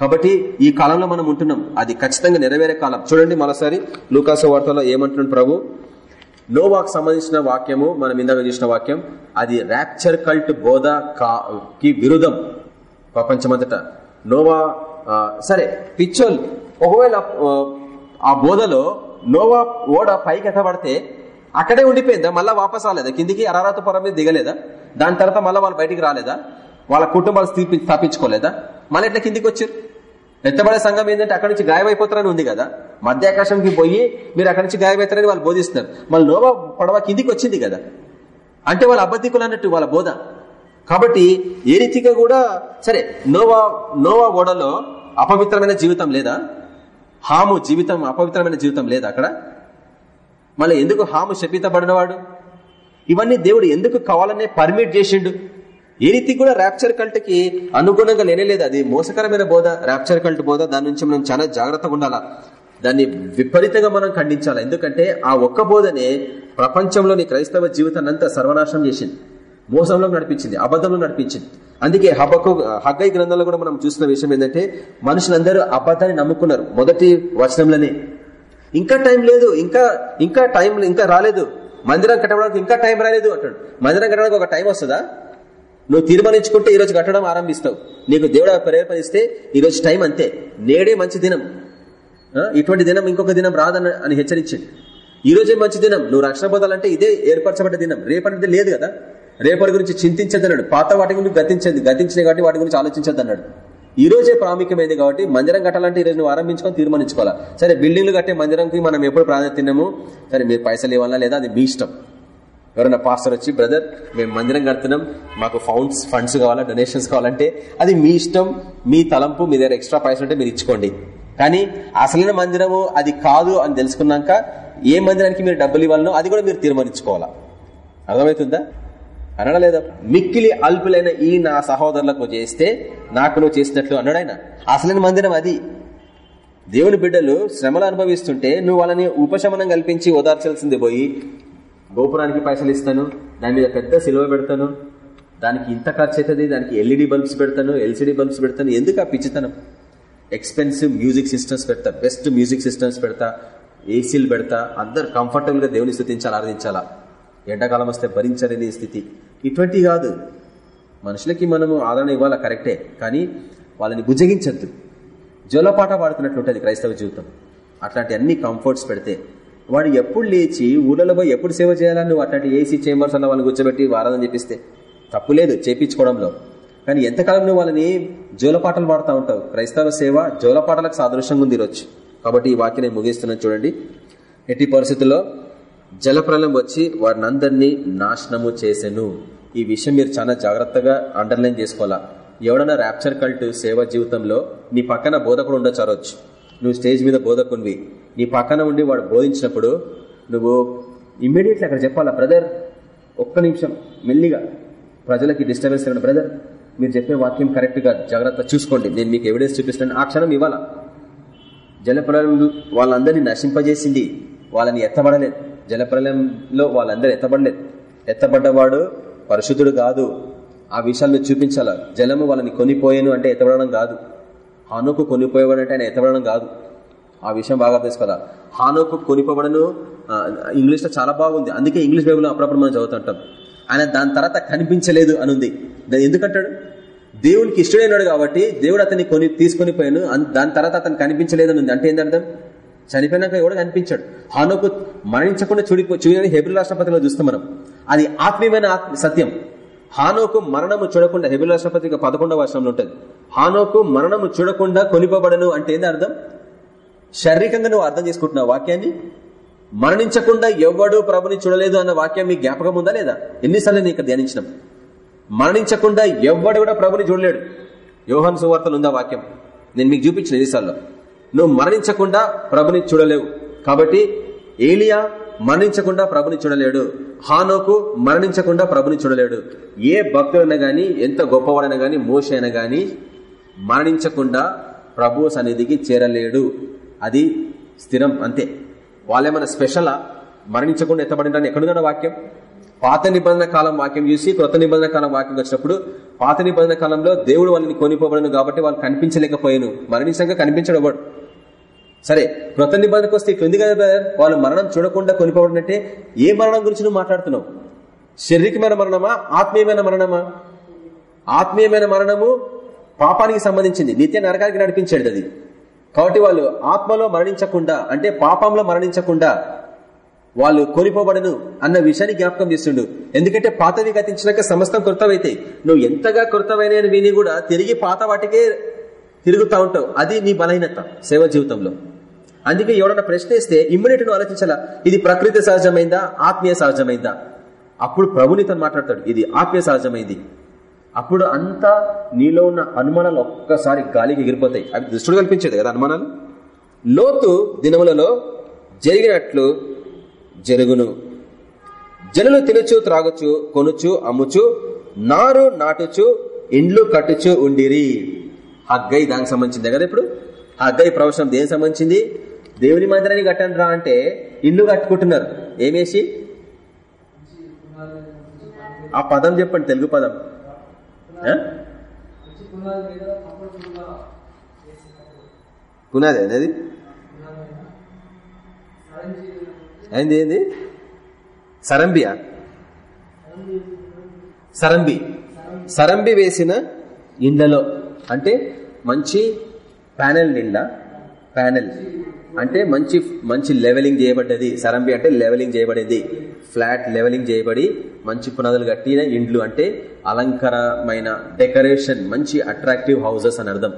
కాబట్టి ఈ కాలంలో మనం ఉంటున్నాం. అది ఖచ్చితంగా నెరవేరే కాలం. చూడండి మరోసారి లూకాస వార్తలో ఏమంటున్నాడు ప్రభు? నోవాకు సంబంధించిన వాక్యము మనం ఇందాక చూసిన వాక్యం అది ర్యాప్చర్ కల్ట్ బోధ కి విరుద్ధం ప్రపంచమంతట. నోవా సరే పిచ్చోల్ ఒకవేళ ఆ బోధలో నోవా ఓడ పైకి ఎత్తబడితే అక్కడే ఉండిపోయిందా? మళ్ళా వాపస్ రాలేదా? కిందికి అరారాత పొర మీద దిగలేదా? దాని తర్వాత మళ్ళీ వాళ్ళు బయటికి రాలేదా? వాళ్ళ కుటుంబాలు స్థాపించుకోలేదా? మళ్ళీ ఎట్లా కిందికి వచ్చారు? ఎత్తబడే సంఘం ఏంటంటే అక్కడి నుంచి గాయమైపోతారని ఉంది కదా. మధ్యాకాశంకి పోయి మీరు అక్కడి నుంచి గాయమవుతారని వాళ్ళు బోధిస్తున్నారు. మళ్ళీ నోవా పడవ కిందికి వచ్చింది కదా. అంటే వాళ్ళ అబద్ధికులు అన్నట్టు వాళ్ళ బోధ. కాబట్టి ఏ రీతిగా కూడా సరే నోవా నోవా ఓడలో అపవిత్రమైన జీవితం లేదా? హాము జీవితం అపవిత్రమైన జీవితం లేదా అక్కడ? మళ్ళీ ఎందుకు హాము శపితబడినవాడు ఇవన్నీ దేవుడు ఎందుకు కావాలనే పర్మిట్ చేసిండు? ఏ రీతి కూడా ర్యాప్చర్ కల్ట్కి అనుగుణంగా లేనేలేదు అది మోసకరమైన బోధ ర్యాప్చర్ కల్ట్ బోధ. దాని నుంచి మనం చాలా జాగ్రత్తగా ఉండాలా? దాన్ని విపరీతంగా మనం ఖండించాలి? ఎందుకంటే ఆ ఒక్క బోధనే ప్రపంచంలోని క్రైస్తవ జీవితాన్ని అంతా సర్వనాశనం చేసింది. మోసంలో నడిపించింది అబద్ధంలో నడిపించింది. అందుకే హబ్బకు హగ్గై గ్రంథంలో కూడా మనం చూసిన విషయం ఏంటంటే మనుషులందరూ అబద్ధాన్ని నమ్ముకున్నారు. మొదటి వచనంలోనే. ఇంకా టైం లేదు ఇంకా ఇంకా టైం ఇంకా రాలేదు. మందిరం కట్టడానికి ఇంకా టైం రాలేదు అంటాడు. మందిరం కట్టడానికి ఒక టైం వస్తుందా? నువ్వు తీర్మానించుకుంటే ఈరోజు కట్టడం ఆరంభిస్తావు. నీకు దేవుడు ప్రేరేపణిస్తే ఈరోజు టైం అంతే. నేడే మంచి దినం. ఇటువంటి దినం ఇంకొక దినం రాదని అని హెచ్చరించింది. ఈ రోజే మంచి దినం. నువ్వు రక్షణ పొందాలంటే ఇదే ఏర్పరచబడ్డ దినం. రేపటిది లేదు కదా. రేపటి గురించి చింతించద్దు అన్నాడు పాత వాటి గురించి గతించింది. గతించింది కాబట్టి వాటి గురించి ఆలోచించద్దు అన్నాడు ఈ రోజే ప్రాముఖ్యమైనది కాబట్టి మందిరం కట్టాలంటే ఈ రోజు నువ్వు ఆరంభించుకొని తీర్మానించుకోవాలా. సరే బిల్డింగ్లు కట్టే మందిరంకి మనం ఎప్పుడు ప్రాధాన్యత తిన్నాము? సరే మీరు పైసలు ఇవ్వాలా లేదా? అది మీ ఇష్టం. ఎవరైనా పాస్టర్ వచ్చి బ్రదర్ మేము మందిరం కడుతున్నాం. మాకు ఫౌండ్స్ ఫండ్స్ కావాలా డొనేషన్స్ కావాలంటే అది మీ ఇష్టం మీ తలంపు మీ దగ్గర ఎక్స్ట్రా పైసలు ఉంటే మీరు ఇచ్చుకోండి. కానీ అసలైన మందిరము అది కాదు అని తెలుసుకున్నాక ఏ మందిరానికి మీరు డబ్బులు ఇవ్వాలనో అది కూడా మీరు తీర్మానించుకోవాలా? అర్థమవుతుందా? అనడా లేదా? మిక్కిలి అల్పులైన ఈ నా సహోదరులకు చేస్తే నాకు నువ్వు చేసినట్లు అన్నాడైనా అసలైన మందిరం అది. దేవుని బిడ్డలు శ్రమలు అనుభవిస్తుంటే నువ్వు వాళ్ళని ఉపశమనం కల్పించి ఓదార్చాల్సింది పోయి గోపురానికి పైసలు ఇస్తాను దాని మీద పెద్ద సిలువ పెడతాను దానికి ఇంత ఖర్చు అవుతుంది దానికి ఎల్ఈడి బల్బ్స్ పెడతాను ఎల్సిడి బల్బ్స్ పెడతాను ఎందుకు ఆ పిచ్చితనం? ఎక్స్పెన్సివ్ మ్యూజిక్ సిస్టమ్స్ పెడతా బెస్ట్ మ్యూజిక్ సిస్టమ్స్ పెడతా ఏసీలు పెడతా అందరు కంఫర్టబుల్గా దేవుని స్థుతించాలి ఆరాధించాలా? ఎండాకాలం వస్తే భరించలేని స్థితి. ఇటువంటి కాదు. మనుషులకి మనము ఆదరణ ఇవ్వాలా? కరెక్టే. కానీ వాళ్ళని భుజగించద్దు. జోలపాట పాడుతున్నట్లు ఉంటుంది క్రైస్తవ జీవితం. అట్లాంటి అన్ని కంఫర్ట్స్ పెడితే వాడు ఎప్పుడు లేచి ఊళ్ళలో పోయి ఎప్పుడు సేవ చేయాలని నువ్వు అట్లాంటి ఏసీ చేంబర్స్ అన్న వాళ్ళని కూర్చోబెట్టి వారాలని చెప్పిస్తే. తప్పు లేదు చేపించుకోవడంలో. కానీ ఎంతకాలం నువ్వు వాళ్ళని జోలపాటలు పాడుతూ ఉంటావు? క్రైస్తవ సేవ జోలపాటలకు సాదృశ్యంగా ఉంది ఈరోజు. కాబట్టి ఈ వాక్యం నేను ముగిస్తున్నాను చూడండి. ఎట్టి పరిస్థితుల్లో జలప్రలం వచ్చి వారిని అందరినీ నాశనము చేసెను. ఈ విషయం మీరు చాలా జాగ్రత్తగా అండర్లైన్ చేసుకోవాలా? ఎవడన్నా ర్యాప్చర్ కల్ట్ సేవ జీవితంలో నీ పక్కన బోధకుడు ఉండొచ్చు నువ్వు స్టేజ్ మీద బోధకునివి. నీ పక్కన ఉండి వాడు బోధించినప్పుడు నువ్వు ఇమ్మీడియట్లీ అక్కడ చెప్పాలా బ్రదర్ ఒక్క నిమిషం మెల్లిగా ప్రజలకి డిస్టర్బెన్స్ బ్రదర్ మీరు చెప్పే వాక్యం కరెక్ట్గా జాగ్రత్త చూసుకోండి. నేను మీకు ఎవిడెన్స్ చూపిస్తాను. ఆ క్షణం ఇవ్వాలా? జలప్రలయం వాళ్ళందరినీ నశింపజేసింది. వాళ్ళని ఎత్తబడలేదు. జలప్రలయంలో వాళ్ళందరూ ఎత్తబడలేదు. ఎత్తబడ్డవాడు పరిశుద్ధుడు కాదు. ఆ విషయాలను చూపించాలా? జలము వాళ్ళని కొనిపోయాను అంటే ఎత్తబడడం కాదు. హానుకు కొనిపోయేవాడు అంటే ఆయన ఎత్తబడడం కాదు. ఆ విషయం బాగా తెలుసుకోవాలా హానోకు కొనిపోబడను ఇంగ్లీష్లో చాలా బాగుంది. అందుకే ఇంగ్లీష్ బైబుల్ అప్పుడప్పుడు మనం చదువుతుంటాం. ఆయన దాని తర్వాత కనిపించలేదు అని ఉంది ఎందుకంటాడు? దేవునికి ఇష్టడైనాడు కాబట్టి దేవుడు అతన్ని కొని తీసుకొని పోయాను. దాని తర్వాత అతను కనిపించలేదు అని ఉంది అంటే ఏంటర్థం చనిపోయినాక ఎవడో కనిపించాడు. హానోకు మరణించకుండా చూడిపో చూడని హెబ్రి రాష్ట్రపతిలో చూస్తాం మనం. అది ఆత్మీయమైన సత్యం. హానోకు మరణము చూడకుండా హెబిల్ రాష్ట్రపతి పదకొండవ వర్షంలో ఉంటుంది. హానోకు మరణము చూడకుండా కొనిపోబడను అంటే ఏంది అర్థం? శారీరకంగా నువ్వు అర్థం చేసుకుంటున్నావు వాక్యాన్ని? మరణించకుండా ఎవడు ప్రభుని చూడలేదు అన్న వాక్యం మీ జ్ఞాపకం ఉందా లేదా? ఎన్నిసార్లు నేను ఇక్కడ ధ్యానించినాం. మరణించకుండా ఎవడు కూడా ప్రభుని చూడలేడు. యోహన్ సువార్తలు ఉందా వాక్యం? నేను మీకు చూపించిన ఎన్నిసార్లు. నువ్వు మరణించకుండా ప్రభుని చూడలేవు. కాబట్టి ఏలియా మరణించకుండా ప్రభుని చూడలేడు. హానోకు మరణించకుండా ప్రభుని చూడలేడు. ఏ భక్తుడైనా గాని ఎంత గొప్పవాడైనా గాని మోష అయినా గాని మరణించకుండా ప్రభు సన్నిధికి చేరలేడు. అది స్థిరం అంతే. వాళ్ళేమన్నా స్పెషలా మరణించకుండా ఎత్తబడిందని ఎక్కడున్న వాక్యం? పాత నిబంధన కాలం వాక్యం చూసి కొత్త నిబంధన కాలం వాక్యం వచ్చినప్పుడు పాత నిబంధన కాలంలో దేవుడు వాళ్ళని కొనిపోబడను కాబట్టి వాళ్ళు కనిపించలేకపోయాను. మరణించగా కనిపించడం సరే కృత నిబంధనకు వస్తే ఇట్లా కదా వాళ్ళు మరణం చూడకుండా కొనిపోవడంటే ఏ మరణం గురించి నువ్వు మాట్లాడుతున్నావు? శారీరకమైన మరణమా? ఆత్మీయమైన మరణమా? ఆత్మీయమైన మరణము పాపానికి సంబంధించింది. నిత్య నరకానికి నడిపించేది అది. కాబట్టి వాళ్ళు ఆత్మలో మరణించకుండా అంటే పాపంలో మరణించకుండా వాళ్ళు కొనిపోబడను అన్న విషయాన్ని జ్ఞాపకం చేస్తుండు. ఎందుకంటే పాతవి గతించినాక సమస్తం కృతమైతాయి నువ్వు ఎంతగా కృతమైన విని కూడా తిరిగి పాత వాటికే తిరుగుతూ ఉంటావు. అది నీ బలహీనత సేవ జీవితంలో. అందుకే ఎవడన్నా ప్రశ్నిస్తే ఇమ్మీడియట్ నువ్వు ఆలోచించాలా? ఇది ప్రకృతి సహజమైందా? ఆత్మీయ సహజమైందా? అప్పుడు ప్రభుని తను మాట్లాడతాడు. ఇది ఆత్మీయ సహజమైంది. అప్పుడు అంతా నీలో ఉన్న అనుమానాలు ఒక్కసారి గాలికి ఎగిరిపోతాయి. అవి దృష్టిలో కల్పించేది కదా అనుమానాలు? లోతు దినములలో జరిగినట్లు జరుగును. జనులు తినచు త్రాగొచ్చు కొనుచు అమ్ముచు నారు నాటుచు ఇండ్లు కట్టుచు ఉండిరి. హగ్గై దానికి సంబంధించిందే కదా ఇప్పుడు? హగ్గై ప్రవచనం దేనికి సంబంధించింది? దేవుని మందిరాన్ని కట్టండి రా అంటే ఇల్లు కట్టుకుంటున్నారు. ఏమేసి? ఆ పదం చెప్పండి తెలుగు పదం. ఆ? పునాది అది అయింది ఏంది? సరంబియా? సరంబి. సరంబి వేసిన ఇండ్లలో అంటే మంచి ప్యానెల్ నిండా ప్యానెల్. అంటే మంచి మంచి లెవెలింగ్ చేయబడ్డది. సరంబి అంటే లెవెలింగ్ చేయబడింది. ఫ్లాట్ లెవెలింగ్ చేయబడి మంచి పునాదులు కట్టిన ఇండ్లు అంటే అలంకరమైన డెకరేషన్ మంచి అట్రాక్టివ్ హౌసెస్ అని అర్థం.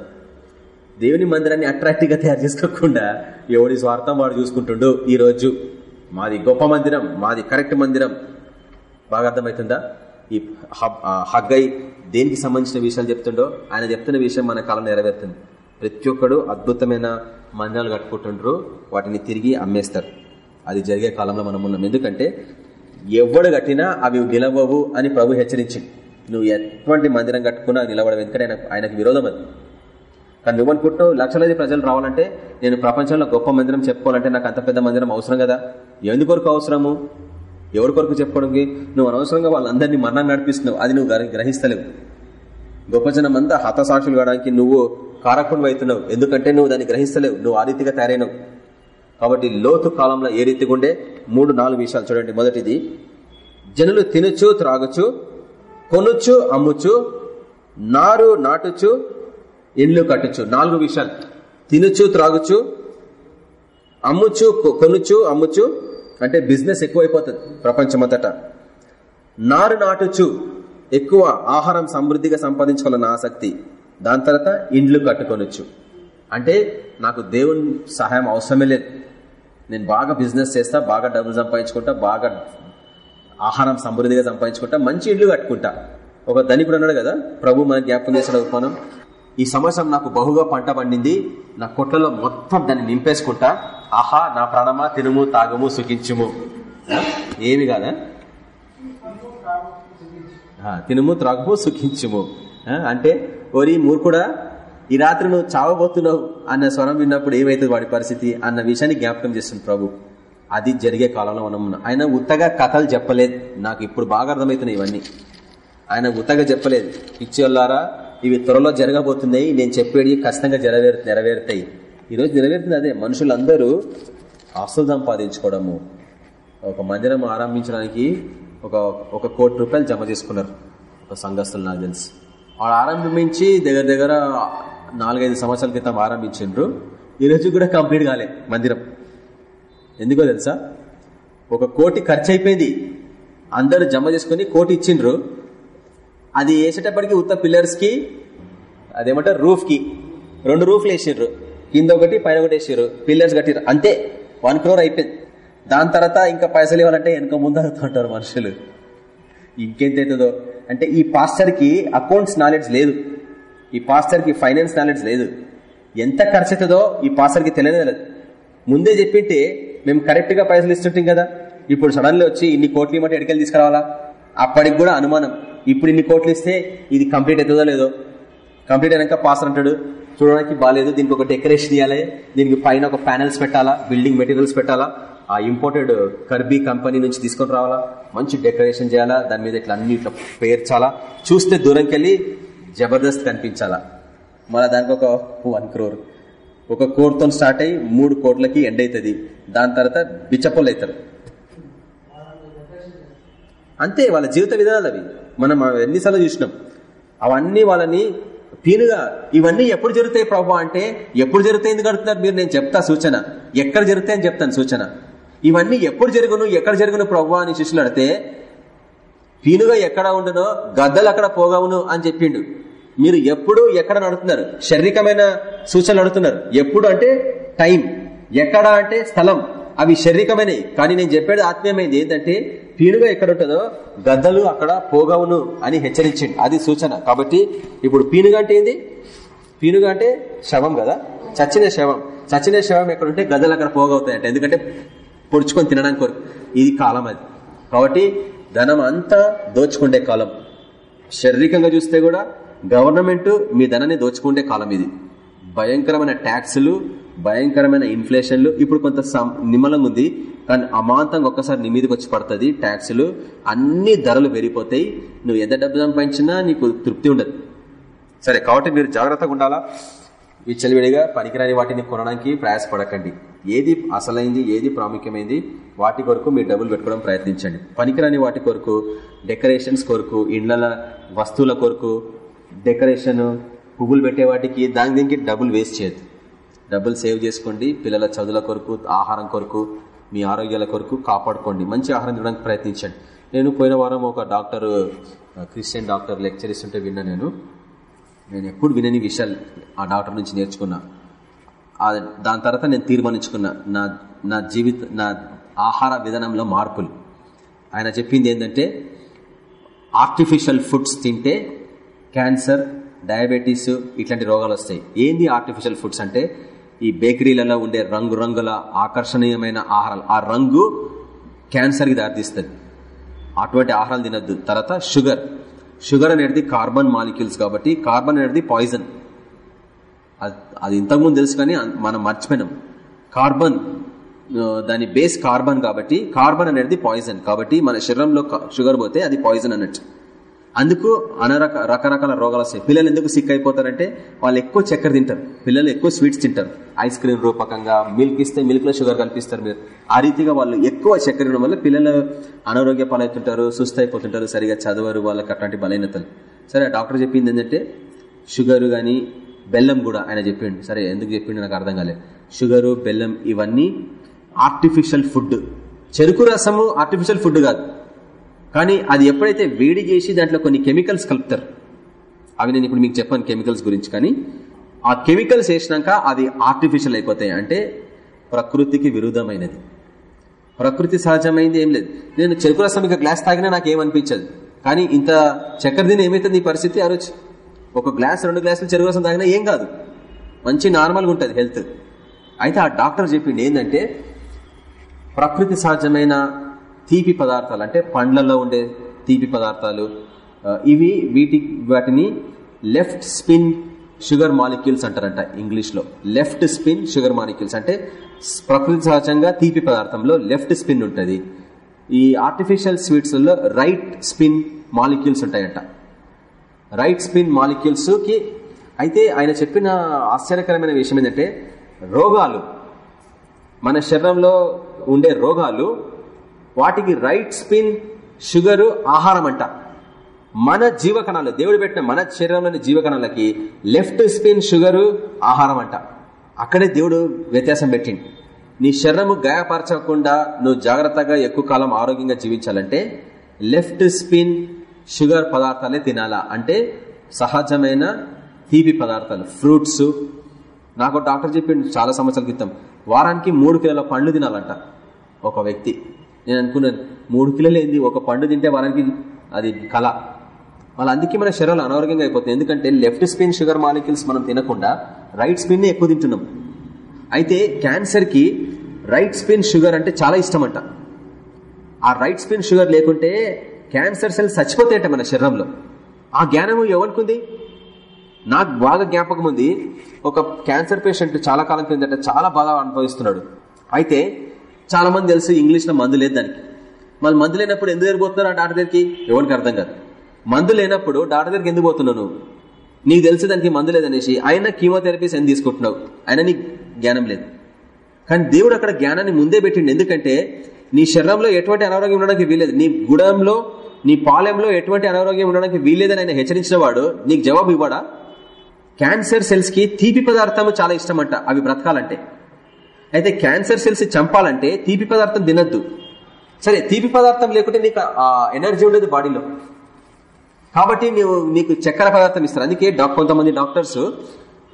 దేవుని మందిరాన్ని అట్రాక్టివ్గా తయారు చేసుకోకుండా ఎవడి స్వార్థం వాడు చూసుకుంటుండు ఈ రోజు మాది గొప్ప మందిరం మాది కరెక్ట్ మందిరం. బాగా అర్థమవుతుందా? ఈ హబ్- హగ్గై దేనికి సంబంధించిన విషయాలు చెప్తుండో ఆయన చెప్తున్న విషయం మన కాలం నెరవేరుతుంది. ప్రతి ఒక్కడు అద్భుతమైన మందిరాలు కట్టుకుంటుండ్రు వాటిని తిరిగి అమ్మేస్తారు. అది జరిగే కాలంలో మనం ఉన్నాం. ఎందుకంటే ఎవడు కట్టినా అవి నిలవవు అని ప్రభు హెచ్చరించింది నువ్వు ఎటువంటి మందిరం కట్టుకున్నా అవి నిలబడవు ఎందుకంటే ఆయన ఆయనకు విరోధం అది. కానీ నువ్వు అనుకుంటున్నావు లక్షలాది ప్రజలు రావాలంటే నేను ప్రపంచంలో గొప్ప మందిరం చెప్పుకోవాలంటే నాకు అంత పెద్ద మందిరం అవసరం కదా? ఎందుకొరకు అవసరము? ఎవరి కొరకు చెప్పుకోవడానికి? నువ్వు అనవసరంగా వాళ్ళందరినీ మరణం నడిపిస్తున్నావు. అది నువ్వు గ్రహిస్తలేవు. గొప్ప జనం అంతా హతసాక్షులు కావడానికి నువ్వు కారకుండా అవుతున్నావు ఎందుకంటే నువ్వు దాన్ని గ్రహిస్తలేవు. నువ్వు ఆ రీతిగా తయారైనవు. కాబట్టి లోతు కాలంలో ఏ రీతిగా ఉండే మూడు నాలుగు విషయాలు చూడండి. మొదటిది జనులు తినచ్చు త్రాగచ్చు కొనుచ్చు అమ్ముచు నారు నాటుచు ఇండ్లు కట్టుచు. నాలుగు విషయాలు. తినచ్చు త్రాగుచు అమ్ముచు కొ- కొనుచు అమ్ముచు అంటే బిజినెస్ ఎక్కువైపోతుంది ప్రపంచమంతటా. నారు నాటుచు. ఎక్కువ ఆహారం సమృద్ధిగా సంపాదించుకోవాలన్న ఆసక్తి. దాని తర్వాత ఇండ్లు కట్టుకొనొచ్చు. అంటే నాకు దేవుని సహాయం అవసరమే లేదు. నేను బాగా బిజినెస్ చేస్తా బాగా డబ్బులు సంపాదించుకుంటా బాగా ఆహారం సమృద్ధిగా సంపాదించుకుంటా మంచి ఇల్లు కట్టుకుంటా. ఒక ధనికుడు అన్నాడు కదా ప్రభు మన జ్ఞాపకం చేసిన ఉపమానం ఈ సంవత్సరం నాకు బహుగా పంట పండింది నా కొట్లలో మొత్తం దాన్ని నింపేసుకుంటా. ఆహా నా ప్రాణమా తినుము తాగము సుఖించుము. ఏమి కాదా? తినుము త్రాగుము సుఖించుము. అంటే ఓరి మూర్ఖుడా ఈ రాత్రి నువ్వు చావబోతున్నావు అన్న స్వరం విన్నప్పుడు ఏమైతుంది వాడి పరిస్థితి అన్న విషయాన్ని జ్ఞాపకం చేస్తుంది ప్రభు. అది జరిగే కాలంలో మనం ఉన్నాం. ఆయన ఉత్తగా కథలు చెప్పలేదు. నాకు ఇప్పుడు బాగా అర్థమవుతున్నాయి ఇవన్నీ. ఆయన ఉత్తగా చెప్పలేదు. పిచ్చిల్లారా ఇవి త్వరలో జరగబోతున్నాయి. నేను చెప్పేది ఖచ్చితంగా జరవేరు నెరవేరుతాయి. ఈరోజు నెరవేరుతుంది అదే. మనుషులందరూ ఆస్తులు సంపాదించుకోవడము. ఒక మందిరం ఆరంభించడానికి ఒక ఒక కోటి రూపాయలు జమ చేసుకున్నారు. ఒక సంఘస్థులు నాకు తెలిసి. వాడు ఆరంభించి దగ్గర దగ్గర నాలుగైదు సంవత్సరాల క్రితం ఆరంభించిండ్రు. ఈరోజు కూడా కంప్లీట్ కాలే మందిరం. ఎందుకో తెలుసా? ఒక కోటి ఖర్చు అయిపోయింది అందరూ జమ చేసుకుని కోటి ఇచ్చిండ్రు. అది వేసేటప్పటికి ఉత్త పిల్లర్స్కి అదేమంటారు రూఫ్కి రెండు రూఫ్లు వేసిండ్రు. కింద ఒకటి పైన ఒకటి వేసారు పిల్లర్స్ కట్టిరు అంతే. వన్ క్రోర్ అయిపోయింది. దాని తర్వాత ఇంకా పైసలు ఇవ్వాలంటే వెనక ముందు అడుగుతుంటారు మనుషులు. ఇంకెంత అవుతుందో. అంటే ఈ పాస్టర్కి అకౌంట్స్ నాలెడ్జ్ లేదు. ఈ పాస్టర్కి ఫైనాన్స్ నాలెడ్జ్ లేదు. ఎంత ఖర్చు అవుతుందో ఈ పాస్టర్కి తెలియదు ముందే చెప్పింటే మేము కరెక్ట్గా పైసలు ఇస్తుంటాం కదా. ఇప్పుడు సడన్లీ వచ్చి ఇన్ని కోట్లు ఇవ్వమంటే ఎడికెళ్ళి తీసుకురావాలా? అప్పటికి కూడా అనుమానం. ఇప్పుడు ఇన్ని కోట్లు ఇస్తే ఇది కంప్లీట్ అవుతుందో లేదో. కంప్లీట్ అయినాక పాస్టర్ అంటాడు చూడడానికి బాగాలేదు దీనికి ఒక డెకరేషన్ ఇవ్వాలి దీనికి పైన ఒక ప్యానెల్స్ పెట్టాలా? బిల్డింగ్ మెటీరియల్స్ పెట్టాలా? ఆ ఇంపోర్టెడ్ కర్బీ కంపెనీ నుంచి తీసుకొని రావాలా? మంచి డెకరేషన్ చేయాలా? దాని మీద ఇట్లా అన్ని ఇట్లా పేర్చాలా? చూస్తే దూరంకెళ్ళి జబర్దస్త్ కనిపించాలా? మళ్ళీ దానికి ఒక వన్ క్రోర్. ఒక కోర్తో స్టార్ట్ అయ్యి మూడు కోట్లకి ఎండ్ అవుతుంది దాని తర్వాత బిచ్చపొల్లు అవుతారు అంతే వాళ్ళ జీవిత విధానాలు అవి. మనం ఎన్నిసార్లు చూసినాం. అవన్నీ వాళ్ళని పీనుగా ఇవన్నీ ఎప్పుడు జరుగుతాయి ప్రభావ అంటే ఎప్పుడు జరుగుతాయి ఎందుకు అడుగుతున్నారు మీరు? నేను చెప్తా సూచన. ఎక్కడ జరుగుతాయని చెప్తాను సూచన. ఇవన్నీ ఎప్పుడు జరుగును ఎక్కడ జరుగును ప్రభు అని శిష్యులు అడితే పీనుగా ఎక్కడ ఉండునో గద్దలు అక్కడ పోగవును అని చెప్పిండు. మీరు ఎప్పుడు ఎక్కడ నడుతున్నారు? శారీరకమైన సూచనలు నడుతున్నారు. ఎప్పుడు అంటే టైం. ఎక్కడ అంటే స్థలం. అవి శారీరకమైనవి. కానీ నేను చెప్పేది ఆత్మీయమైంది ఏంటంటే పీనుగా ఎక్కడ ఉంటుందో గద్దలు అక్కడ పోగవును అని హెచ్చరించిండు. అది సూచన. కాబట్టి ఇప్పుడు పీనుగా అంటే ఏంది? పీనుగా అంటే శవం కదా? చచ్చిన శవం. చచ్చిన శవం ఎక్కడ ఉంటే గద్దలు అక్కడ పోగవుతాయి అంటే ఎందుకంటే పొడుచుకొని తినడానికి కొరకు ఇది కాలం అది. కాబట్టి ధనం అంతా దోచుకుండే కాలం. శారీరకంగా చూస్తే కూడా గవర్నమెంట్ మీ ధనాన్ని దోచుకుండే కాలం ఇది. భయంకరమైన ట్యాక్సులు భయంకరమైన ఇన్ఫ్లేషన్లు. ఇప్పుడు కొంత నిమ్మలంగా ఉంది. కానీ అమాంతంగా ఒక్కసారి నీ మీదకి వచ్చి పడుతుంది ట్యాక్సులు. అన్ని ధరలు పెరిగిపోతాయి. నువ్వు ఎంత డబ్బు సంపాదించినా నీకు తృప్తి ఉండదు. సరే కాబట్టి మీరు జాగ్రత్తగా ఉండాలా? విచ్చలవిడిగా పనికిరాని వాటిని కొనడానికి ప్రయాసపడకండి. ఏది అసలైంది ఏది ప్రాముఖ్యమైంది వాటి కొరకు మీరు డబ్బులు పెట్టుకోవడం ప్రయత్నించండి. పనికిరాని వాటి కొరకు డెకరేషన్స్ కొరకు ఇండ్ల వస్తువుల కొరకు డెకరేషన్ పువ్వులు పెట్టే వాటికి దాని దీనికి డబ్బులు వేస్ట్ చేయదు డబ్బులు సేవ్ చేసుకోండి పిల్లల చదువుల కొరకు ఆహారం కొరకు మీ ఆరోగ్యాల కొరకు కాపాడుకోండి. మంచి ఆహారం తినడానికి ప్రయత్నించండి. నేను పోయిన వారం ఒక డాక్టర్ క్రిస్టియన్ డాక్టర్ లెక్చర్ ఇస్తుంటే విన్నా నేను. నేను ఎప్పుడు వినని విషయాలు ఆ డాక్టర్ నుంచి నేర్చుకున్నా. దాని తర్వాత నేను తీర్మానించుకున్నా నా నా జీవిత నా ఆహార విధానంలో మార్పులు. ఆయన చెప్పింది ఏంటంటే ఆర్టిఫిషియల్ ఫుడ్స్ తింటే క్యాన్సర్ డయాబెటీస్ ఇట్లాంటి రోగాలు వస్తాయి. ఏంది ఆర్టిఫిషియల్ ఫుడ్స్ అంటే ఈ బేకరీలలో ఉండే రంగు రంగుల ఆకర్షణీయమైన ఆహారాలు. ఆ రంగు క్యాన్సర్కి దారితీస్తుంది. అటువంటి ఆహారాలు తినద్దు. తర్వాత షుగర్. షుగర్ అనేది కార్బన్ మాలిక్యూల్స్ కాబట్టి కార్బన్ అనేది పాయిజన్. అది ఇంతకుముందు తెలుసు కానీ మనం మర్చిపోయినాం. కార్బన్ దాని బేస్ కార్బన్ కాబట్టి కార్బన్ అనేది పాయిజన్. కాబట్టి మన శరీరంలో షుగర్ పోతే అది పాయిజన్ అన్నట్టు. అందుకు అనరక రకరకాల రోగాలు వస్తాయి. పిల్లలు ఎందుకు సిక్ అయిపోతారంటే వాళ్ళు ఎక్కువ చక్కెర తింటారు. పిల్లలు ఎక్కువ స్వీట్స్ తింటారు. ఐస్ క్రీమ్ రూపకంగా మిల్క్ ఇస్తే మిల్క్లో షుగర్ కల్పిస్తారు మీరు. ఆ రీతిగా వాళ్ళు ఎక్కువ చక్కెర తినడం వల్ల పిల్లలు అనారోగ్య పాలవుతుంటారు సుస్థ అయిపోతుంటారు సరిగా చదవరు వాళ్ళకి అట్లాంటి బలహీనతలు. సరే డాక్టర్ చెప్పింది ఏంటంటే షుగర్ కానీ బెల్లం కూడా ఆయన చెప్పిండు. సరే ఎందుకు చెప్పిండు నాకు అర్థం కాలేదు షుగరు బెల్లం ఇవన్నీ ఆర్టిఫిషియల్ ఫుడ్ చెరుకు రసము ఆర్టిఫిషియల్ ఫుడ్ కాదు. కానీ అది ఎప్పుడైతే వేడి చేసి దాంట్లో కొన్ని కెమికల్స్ కలుపుతారు. అవి నేను ఇప్పుడు మీకు చెప్పాను కెమికల్స్ గురించి కానీ ఆ కెమికల్స్ వేసినాక అది ఆర్టిఫిషియల్ అయిపోతాయి. అంటే ప్రకృతికి విరుద్ధమైనది. ప్రకృతి సహజమైంది ఏం లేదు. నేను చెరుకు రసం ఇక గ్లాస్ తాగినా నాకు ఏమనిపించదు కానీ ఇంత చక్కెర దీని ఏమైతుంది ఈ పరిస్థితి? ఆ రోజు ఒక గ్లాస్ రెండు గ్లాసులు చెరుకు రసం తాగినా ఏం కాదు. మంచి నార్మల్గా ఉంటుంది హెల్త్. అయితే ఆ డాక్టర్ చెప్పింది ఏంటంటే ప్రకృతి సహజమైన తీపి పదార్థాలు అంటే పండ్లలో ఉండే తీపి పదార్థాలు ఇవి వీటి వాటిని లెఫ్ట్ స్పిన్ షుగర్ మాలిక్యూల్స్ అంటారంట ఇంగ్లీష్లో. లెఫ్ట్ స్పిన్ షుగర్ మాలిక్యూల్స్ అంటే ప్రకృతి సహజంగా తీపి పదార్థంలో లెఫ్ట్ స్పిన్ ఉంటుంది. ఈ ఆర్టిఫిషియల్ స్వీట్స్లో రైట్ స్పిన్ మాలిక్యూల్స్ ఉంటాయంట. రైట్ స్పిన్ మాలిక్యూల్స్కి అయితే ఆయన చెప్పిన ఆశ్చర్యకరమైన విషయం ఏంటంటే రోగాలు. మన శరీరంలో ఉండే రోగాలు వాటికి రైట్ స్పిన్ షుగరు ఆహారం అంట మన జీవకణాలు దేవుడు పెట్టిన మన శరీరంలోని జీవకణాలకి లెఫ్ట్ స్పిన్ షుగరు ఆహారం అంట అక్కడే దేవుడు వ్యత్యాసం పెట్టింది నీ శరీరము గాయపరచకుండా నువ్వు జాగ్రత్తగా ఎక్కువ కాలం ఆరోగ్యంగా జీవించాలంటే లెఫ్ట్ స్పిన్ షుగర్ పదార్థాలే తినాలా? అంటే సహజమైన తీపి పదార్థాలు ఫ్రూట్స్. నాకు డాక్టర్ చెప్పిండు చాలా సంవత్సరాల క్రితం వారానికి మూడు కిలోల పండ్లు తినాలంట ఒక వ్యక్తి. నేను అనుకున్నాను మూడు కిలోలు ఏంది? ఒక పండు తింటే వారానికి అది కళ మళ్ళీ అందుకే మన శరీరాలు అనారోగ్యంగా అయిపోతుంది ఎందుకంటే లెఫ్ట్ స్పిన్ షుగర్ మాలిక్యూల్స్ మనం తినకుండా రైట్ స్పిన్నే ఎక్కువ తింటున్నాం. అయితే క్యాన్సర్కి రైట్ స్పిన్ షుగర్ అంటే చాలా ఇష్టం అంట ఆ రైట్ స్పిన్ షుగర్ లేకుంటే క్యాన్సర్ సెల్స్ చచ్చిపోతాయట మన శరీరంలో. ఆ జ్ఞానము ఎవరికి నాకు బాగా జ్ఞాపకం ఉంది ఒక క్యాన్సర్ పేషెంట్ చాలా కాలం కిందట చాలా బాగా అనుభవిస్తున్నాడు. అయితే చాలా మంది తెలుసు ఇంగ్లీష్లో మందు లేదు దానికి. మళ్ళీ మందు లేనప్పుడు ఎందుకు ఎరిగిపోతున్నారు ఆ డాక్టర్ దగ్గరికి? ఎవరికి అర్థం కాదు. మందు లేనప్పుడు డాక్టర్ దగ్గరికి ఎందుకు పోతున్నావు నీకు తెలుసు దానికి మందు లేదనేసి ఆయన కీమోథెరపీస్ ఎందుకు తీసుకుంటున్నావు. ఆయన నీకు జ్ఞానం లేదు. కానీ దేవుడు అక్కడ జ్ఞానాన్ని ముందే పెట్టిండు. ఎందుకంటే నీ శరీరంలో ఎటువంటి అనారోగ్యం ఉండడానికి వీలేదు నీ గుడంలో నీ పాలెంలో ఎటువంటి అనారోగ్యం ఉండడానికి వీల్లేదని ఆయన హెచ్చరించిన వాడు నీకు జవాబు ఇవ్వడా? క్యాన్సర్ సెల్స్కి తీపి పదార్థము చాలా ఇష్టమంట. అవి బ్రతకాలంటే. అయితే క్యాన్సర్ సెల్స్ చంపాలంటే తీపి పదార్థం తినద్దు. సరే తీపి పదార్థం లేకుంటే నీకు ఎనర్జీ ఉండదు బాడీలో. కాబట్టి నువ్వు నీకు చక్కెర పదార్థం ఇస్తారు. అందుకే కొంతమంది డాక్టర్స్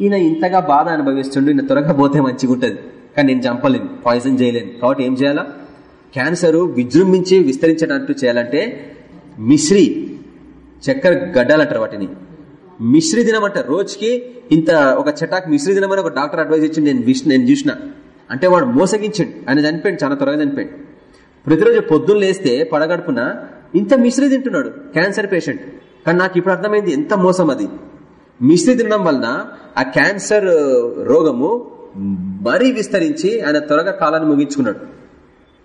ఈయన ఇంతగా బాధ అనుభవిస్తుండు ఈయన త్వరగా పోతే మంచిగా ఉంటుంది కానీ నేను చంపలేను పాయిజన్ చేయలేను. కాబట్టి ఏం చేయాలా? క్యాన్సర్ విజృంభించి విస్తరించేటట్టు చేయాలంటే మిశ్రీ చక్కెర గడ్డలు అంటారు వాటిని. మిశ్రీ తినమంటారు రోజుకి ఇంత ఒక చటాక్ మిశ్రీ తినమని ఒక డాక్టర్ అడ్వైజ్ ఇచ్చింది నేను నేను చూసిన. అంటే వాడు మోసగించండి. ఆయన చనిపోయాడు చాలా త్వరగా చనిపోయాడు. ప్రతిరోజు పొద్దున్న లేస్తే పడగడుపున ఇంత మిశ్రీ తింటున్నాడు క్యాన్సర్ పేషెంట్. కానీ నాకు ఇప్పుడు అర్థమైంది ఎంత మోసం అది. మిశ్రీ తినడం వలన ఆ క్యాన్సర్ రోగము మరీ విస్తరించి ఆయన త్వరగా కాలాన్ని ముగించుకున్నాడు.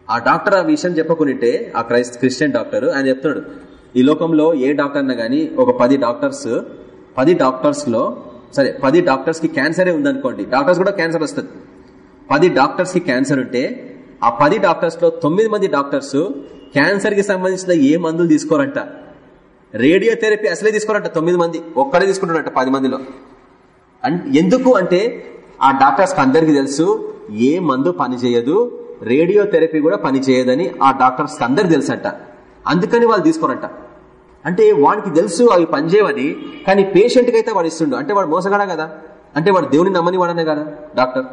ఆ డాక్టర్ ఆ విషయం చెప్పకునింటే ఆ క్రైస్త క్రిస్టియన్ డాక్టర్ ఆయన చెప్తున్నాడు ఈ లోకంలో ఏ డాక్టర్ అన్నా గానీ ఒక పది డాక్టర్స్ పది డాక్టర్స్లో సరే పది డాక్టర్స్కి క్యాన్సరే ఉందనుకోండి డాక్టర్స్ కూడా క్యాన్సర్ వస్తుంది. పది డాక్టర్స్కి క్యాన్సర్ ఉంటే ఆ పది డాక్టర్స్లో తొమ్మిది మంది డాక్టర్స్ క్యాన్సర్కి సంబంధించిన ఏ మందులు తీసుకోరంట? రేడియో థెరపీ అసలే తీసుకోరంట తొమ్మిది మంది ఒక్కడే తీసుకుంటారంట పది మందిలో. ఎందుకు అంటే ఆ డాక్టర్స్కి అందరికి తెలుసు ఏ మందు పని చేయదు రేడియో థెరపీ కూడా పని చేయదని ఆ డాక్టర్స్ అందరు తెలుసంట. అందుకని వాళ్ళు తీసుకోరంట. అంటే వాడికి తెలుసు అవి పనిచేయవని కానీ పేషెంట్కి అయితే వాడు ఇస్తుండు. అంటే వాడు మోసగాడా కదా? అంటే వాడు దేవుని నమ్మని వాడనే కదా డాక్టర్?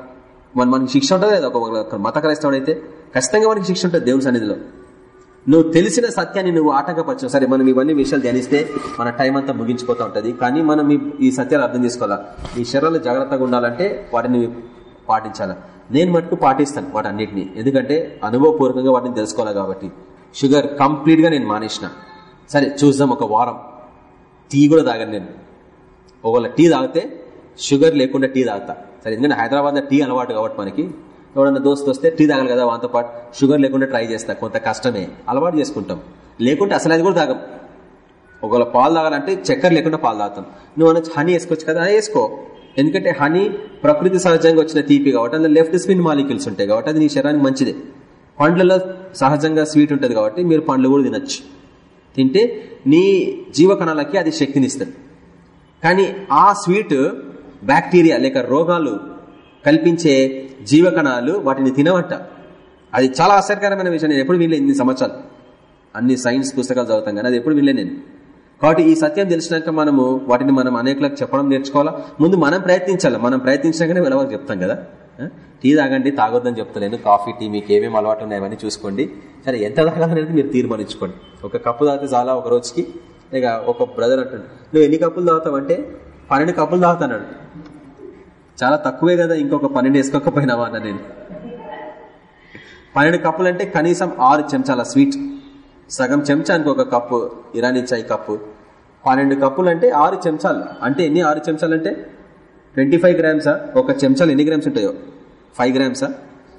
మన మనకి శిక్ష ఉంటుంది కదా ఒక మత క్రైస్తవుడైతే ఖచ్చితంగా వాడికి శిక్ష ఉంటుంది దేవుని సన్నిధిలో. నువ్వు తెలిసిన సత్యాన్ని నువ్వు ఆటంకపరచు సరే మనం ఇవన్నీ విషయాలు ధ్యానిస్తే మన టైం అంతా ముగించిపోతూ ఉంటుంది. కానీ మనం ఈ సత్యాలు అర్థం చేసుకోవాలా? ఈ శరీరాలు జాగ్రత్తగా ఉండాలంటే వాటిని పాటించాలా? నేను మటుకు పాటిస్తాను వాటన్నిటిని. ఎందుకంటే అనుభవపూర్వకంగా వాటిని తెలుసుకోవాలి కాబట్టి. షుగర్ కంప్లీట్గా నేను మానేసిన. సరే చూద్దాం ఒక వారం. టీ కూడా తాగాను నేను. ఒకవేళ టీ తాగితే షుగర్ లేకుండా టీ తాగుతా. సరే ఎందుకంటే హైదరాబాద్ టీ అలవాటు కాబట్టి మనకి. ఎవడన్నా దోస్తు వస్తే టీ తాగాలి కదా వాంతో పాటు షుగర్ లేకుండా ట్రై చేస్తా. కొంత కష్టమే. అలవాటు చేసుకుంటాం. లేకుంటే అసలు అది కూడా తాగం. ఒకవేళ పాలు తాగాలంటే చక్కెర లేకుండా పాలు తాగుతాం. నువ్వు అనొచ్చు హనీ వేసుకోవచ్చు కదా వేసుకో. ఎందుకంటే హనీ ప్రకృతి సహజంగా వచ్చిన తీపి కాబట్టి అందులో లెఫ్ట్ స్పిన్ మాలిక్యూల్స్ ఉంటాయి కాబట్టి అది నీ శరీరానికి మంచిదే. పండ్లలో సహజంగా స్వీట్ ఉంటుంది కాబట్టి మీరు పండ్లు కూడా తినచ్చు. తింటే నీ జీవకణాలకి అది శక్తినిస్తుంది. కానీ ఆ స్వీట్ బ్యాక్టీరియా లేక రోగాలు కల్పించే జీవకణాలు వాటిని తినవట. అది చాలా ఆశ్చర్యకరమైన విషయం. నేను ఎప్పుడు వినలేదు ఇన్ని సంవత్సరాలు. అన్ని సైన్స్ పుస్తకాలు చదువుతాం కానీ అది ఎప్పుడు వినలేదు నేను. కాబట్టి ఈ సత్యం తెలిసినాక మనము వాటిని మనం అనేకలకు చెప్పడం నేర్చుకోవాలా? ముందు మనం ప్రయత్నించాలి? మనం ప్రయత్నించినాకనే వెళ్ళవాలి చెప్తాం కదా? టీ తాగండి తాగొద్దని చెప్తలేను. కాఫీ టీ మీకు ఏమేమి అలవాటు ఉన్నాయని చూసుకోండి. సరే ఎంత తాగాలనేది మీరు తీర్మానించుకోండి. ఒక కప్పు తాగితే చాలా ఒక రోజుకి ఇక ఒక బ్రదర్ అంటాడు నువ్వు ఎన్ని కప్పులు తాగుతావు? అంటే పన్నెండు కప్పులు తాగుతాడు చాలా తక్కువే కదా ఇంకొక పన్నెండు వేసుకోకపోయినావా అన్న నేను. పన్నెండు కప్పులు అంటే కనీసం ఆరు చెంచాల స్వీట్. సగం చెంచానికి ఒక కప్పు ఇరానీ చాయ్ కప్పు. పన్నెండు కప్పులు అంటే ఆరు చెంచాలు. అంటే ఎన్ని ఆరు చెంచాలు అంటే ట్వంటీ ఫైవ్ గ్రామ్సా? ఒక చెంచాలు ఎన్ని గ్రామ్స్ ఉంటాయో? ఫైవ్ గ్రామ్సా?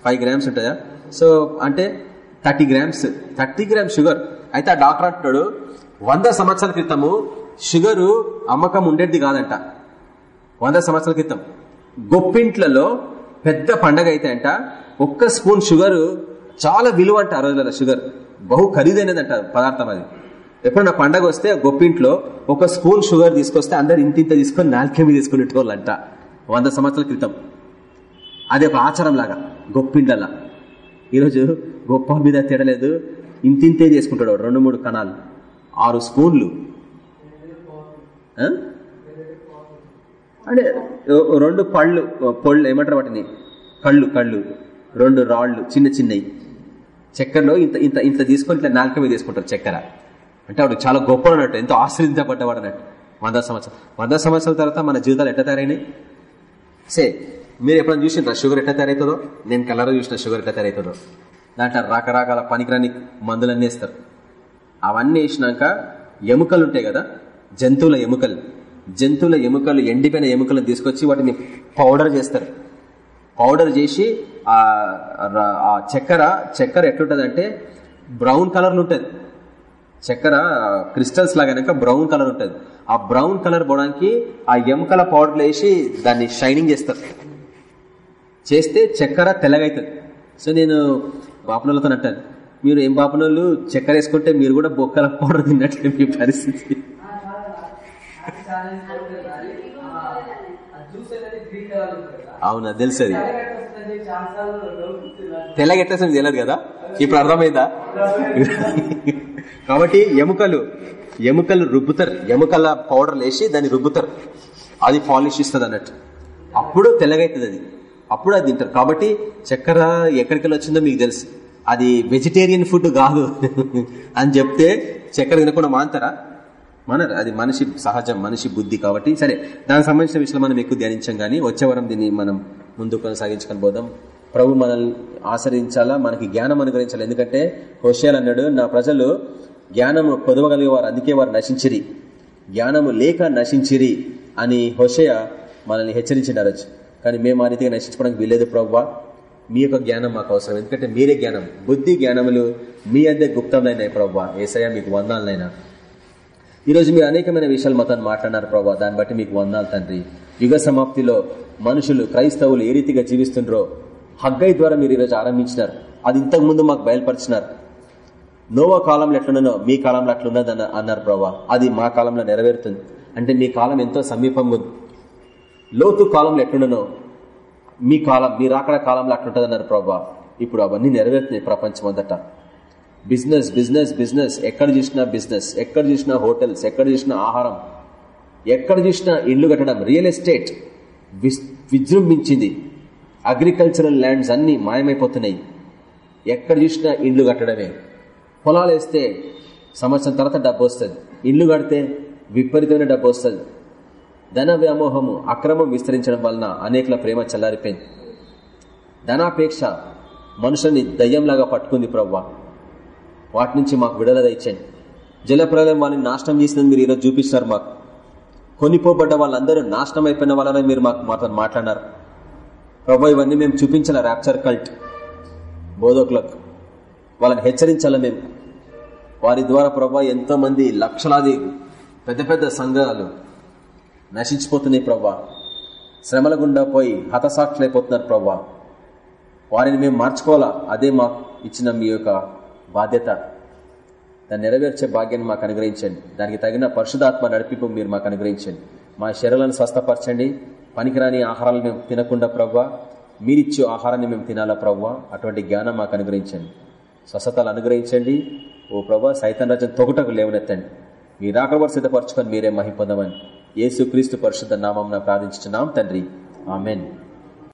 ఫైవ్ గ్రామ్స్ ఉంటాయా? సో అంటే thirty grams. Thirty grams sugar. అయితే ఆ డాక్టర్ అంటున్నాడు వంద సంవత్సరాల క్రితము షుగరు అమ్మకం ఉండేది కాదంట. వంద సంవత్సరాల క్రితం. గొప్పింట్లలో పెద్ద పండగ అయితే అంట ఒక్క స్పూన్ షుగర్ చాలా విలువ అంట ఆ రోజులలో షుగర్. బహు ఖరీదైనదంట పదార్థం అది. ఎప్పుడన్నా పండగ వస్తే గొప్పింట్లో ఒక స్పూన్ షుగర్ తీసుకొస్తే అందరు ఇంతింత తీసుకొని నాలుకేమి మీద తీసుకునేటోళ్ళంట. వంద సంవత్సరాల క్రితం. అది ఒక ఆచారం లాగా గొప్పిండలా ఈరోజు గొప్ప మీద తిడలేదు ఇంతింతే చేసుకుంటాడు రెండు మూడు కణాలు. ఆరు స్పూన్లు. అంటే రెండు పళ్ళు పళ్ళు ఏమంటారు వాటిని? కళ్ళు కళ్ళు. రెండు రాళ్ళు చిన్న చిన్నవి చక్కెరలో ఇంత ఇంత ఇంత తీసుకొని ఇట్లా నాలుక మీద తీసుకుంటారు చక్కెర. అంటే వాడు చాలా గొప్ప అన్నట్టు ఎంతో ఆశ్రయించబడ్డవాడు అన్నట్టు వంద సంవత్సరం వంద సంవత్సరాల తర్వాత మన జీవితాలు ఎట్ట తయారైనాయి? సే మీరు ఎప్పుడైనా చూసిండ్రా షుగర్ ఎట్లా తయారవుతుందో నేను కలర్ చూసిన షుగర్ ఎట్లా తయారవుతుందో దాంట్లో రకరకాల పనికిరాని మందులన్నీ వేస్తారు. అవన్నీ వేసినాక ఎముకలు ఉంటాయి కదా జంతువుల ఎముకలు. జంతువుల ఎముకలు ఎండిపోయిన ఎముకలను తీసుకొచ్చి వాటిని పౌడర్ చేస్తారు. పౌడర్ చేసి ఆ చక్కెర చక్కెర ఎట్లుంటుందంటే బ్రౌన్ కలర్లు ఉంటుంది చక్కెర క్రిస్టల్స్ లాగా బ్రౌన్ కలర్ ఉంటుంది ఆ బ్రౌన్ కలర్ పోవడానికి ఆ ఎముకల పౌడర్లు వేసి దాన్ని షైనింగ్ చేస్తారు చేస్తే చక్కెర తెల్లగైతుంది సో నేను బాపనలతో అంటాను మీరు ఏం బాపనోళ్ళు చక్కెర వేసుకుంటే మీరు కూడా బొక్కల పౌడర్ తిన్నట్లే మీ పరిస్థితి అవునా తెలుసు అది. తెల్లగెట్టేసి తెలియదు కదా? ఇప్పుడు అర్థమైందా? కాబట్టి ఎముకలు ఎముకలు రుబ్బుతారు. ఎముకల పౌడర్ వేసి దాన్ని రుబ్బుతారు. అది పాలిష్ ఇస్తుంది అన్నట్టు. అప్పుడు తెల్లగైతుంది అది. అప్పుడు అది తింటారు. కాబట్టి చక్కెర ఎక్కడికి వచ్చిందో మీకు తెలుసు. అది వెజిటేరియన్ ఫుడ్ కాదు. అని చెప్తే చక్కెర తినకుండా మాంతారా? మన అది మనిషి సహజం మనిషి బుద్ధి కాబట్టి సరే దానికి సంబంధించిన విషయాలు మనం ఎక్కువ ధ్యానించాం కానీ వచ్చే వరం దీన్ని మనం ముందు కొనసాగించుకొని పోదాం. ప్రభు మనల్ని ఆశ్రయించాలా? మనకి జ్ఞానం అనుగ్రహించాలి? ఎందుకంటే హోషేల్ అన్నాడు నా ప్రజలు జ్ఞానము పొదవగలిగే వారు అందుకే వారు నశించిరి. జ్ఞానము లేక నశించిరి అని హోషయ మనల్ని హెచ్చరించినారు కానీ మేము ఆ రీతిగా నశించుకోవడానికి వీలేదు ప్రవ్వా. మీ యొక్క జ్ఞానం మాకు అవసరం. ఎందుకంటే మీరే జ్ఞానం. బుద్ధి జ్ఞానములు మీ అందే గుప్తంలైనాయి ప్రవ్వా. ఏసయ్య మీకు వందాలనైనా. ఈరోజు మీరు అనేకమైన విషయాలు మతాన్ని మాట్లాడినారు ప్రభావ దాన్ని బట్టి మీకు వందాలు తండ్రి. యుగ సమాప్తిలో మనుషులు క్రైస్తవులు ఏ రీతిగా జీవిస్తుండ్రో హగ్గై ద్వారా మీరు ఈరోజు ఆరంభించినారు. అది ఇంతకు ముందు మాకు బయలుపరిచినారు. నోవా కాలంలో ఎట్లున్నానో మీ కాలంలో అట్లున్నది అన్నారు ప్రభా. అది మా కాలంలో నెరవేరుతుంది. అంటే మీ కాలం ఎంతో సమీపంగా ఉంది. లోతు కాలంలో ఎట్లుండనో మీ కాలం మీరు అక్కడ కాలంలో అట్లుంటుంది అన్నారు ప్రభా. ఇప్పుడు అవన్నీ నెరవేరుతున్నాయి ప్రపంచం అంతటా బిజినెస్ బిజినెస్ బిజినెస్. ఎక్కడ చూసినా బిజినెస్ ఎక్కడ చూసినా హోటల్స్ ఎక్కడ చూసినా ఆహారం ఎక్కడ చూసినా ఇళ్ళు కట్టడం రియల్ ఎస్టేట్ విజృంభించింది. అగ్రికల్చరల్ ల్యాండ్స్ అన్ని మాయమైపోతున్నాయి. ఎక్కడ చూసినా ఇండ్లు కట్టడమే. పొలాలు వేస్తే సంవత్సరం తర్వాత డబ్బు వస్తుంది. ఇల్లు కడితే విపరీతమైన డబ్బు వస్తుంది. ధన వ్యామోహము అక్రమం విస్తరించడం వలన అనేకల ప్రేమ చల్లారిపోయింది. ధనాపేక్ష మనుషుల్ని దయ్యంలాగా పట్టుకుంది ప్రవ్వా. వాటి నుంచి మాకు విడుదల జల జలప్రలయం వాళ్ళని నాశనం చేసినది మీరు ఈరోజు చూపిస్తారు మాకు. కొనిపోబడ్డ వాళ్ళందరూ నాశనం అయిపోయిన వాళ్ళని మీరు మాకు మాతో మాట్లాడారు ప్రభా ఇవన్నీ మేము చూపించాల ర్యాప్చర్ కల్ట్ బోధకులకు వాళ్ళని హెచ్చరించాల మేము? వారి ద్వారా ప్రభా ఎంతో మంది లక్షలాది పెద్ద పెద్ద సంఘాలు నశించిపోతున్నాయి ప్రవ్వా శ్రమల గుండా పోయి హతసాక్షులైపోతున్నారు ప్రవ్వా వారిని మేము మార్చుకోవాలా? అదే మాకు ఇచ్చిన మీ యొక్క బాధ్యత. దాన్ని నెరవేర్చే భాగ్యాన్ని మాకు అనుగ్రహించండి. దానికి తగిన పరిశుధాత్మ నడిపింపు మీరు మాకు అనుగ్రహించండి. మా శరీరాలను స్వస్థపరచండి. పనికిరాని ఆహారాలు మేము తినకుండా ప్రవ్వా. మీరిచ్చే ఆహారాన్ని మేము తినాలా ప్రవ్వా? అటువంటి జ్ఞానం మాకు అనుగ్రహించండి. స్వస్థతలు అనుగ్రహించండి. ఓ ప్రభా సైతన్ రాజ్యం తొగటకు లేవనెత్తండి. మీరు ఆకలి సిద్ధపరచుకొని మీరే మహిపొందమని యేసు క్రీస్తు పరిశుద్ధ నామం ప్రార్థించున్నాం తండ్రి. ఆమెన్.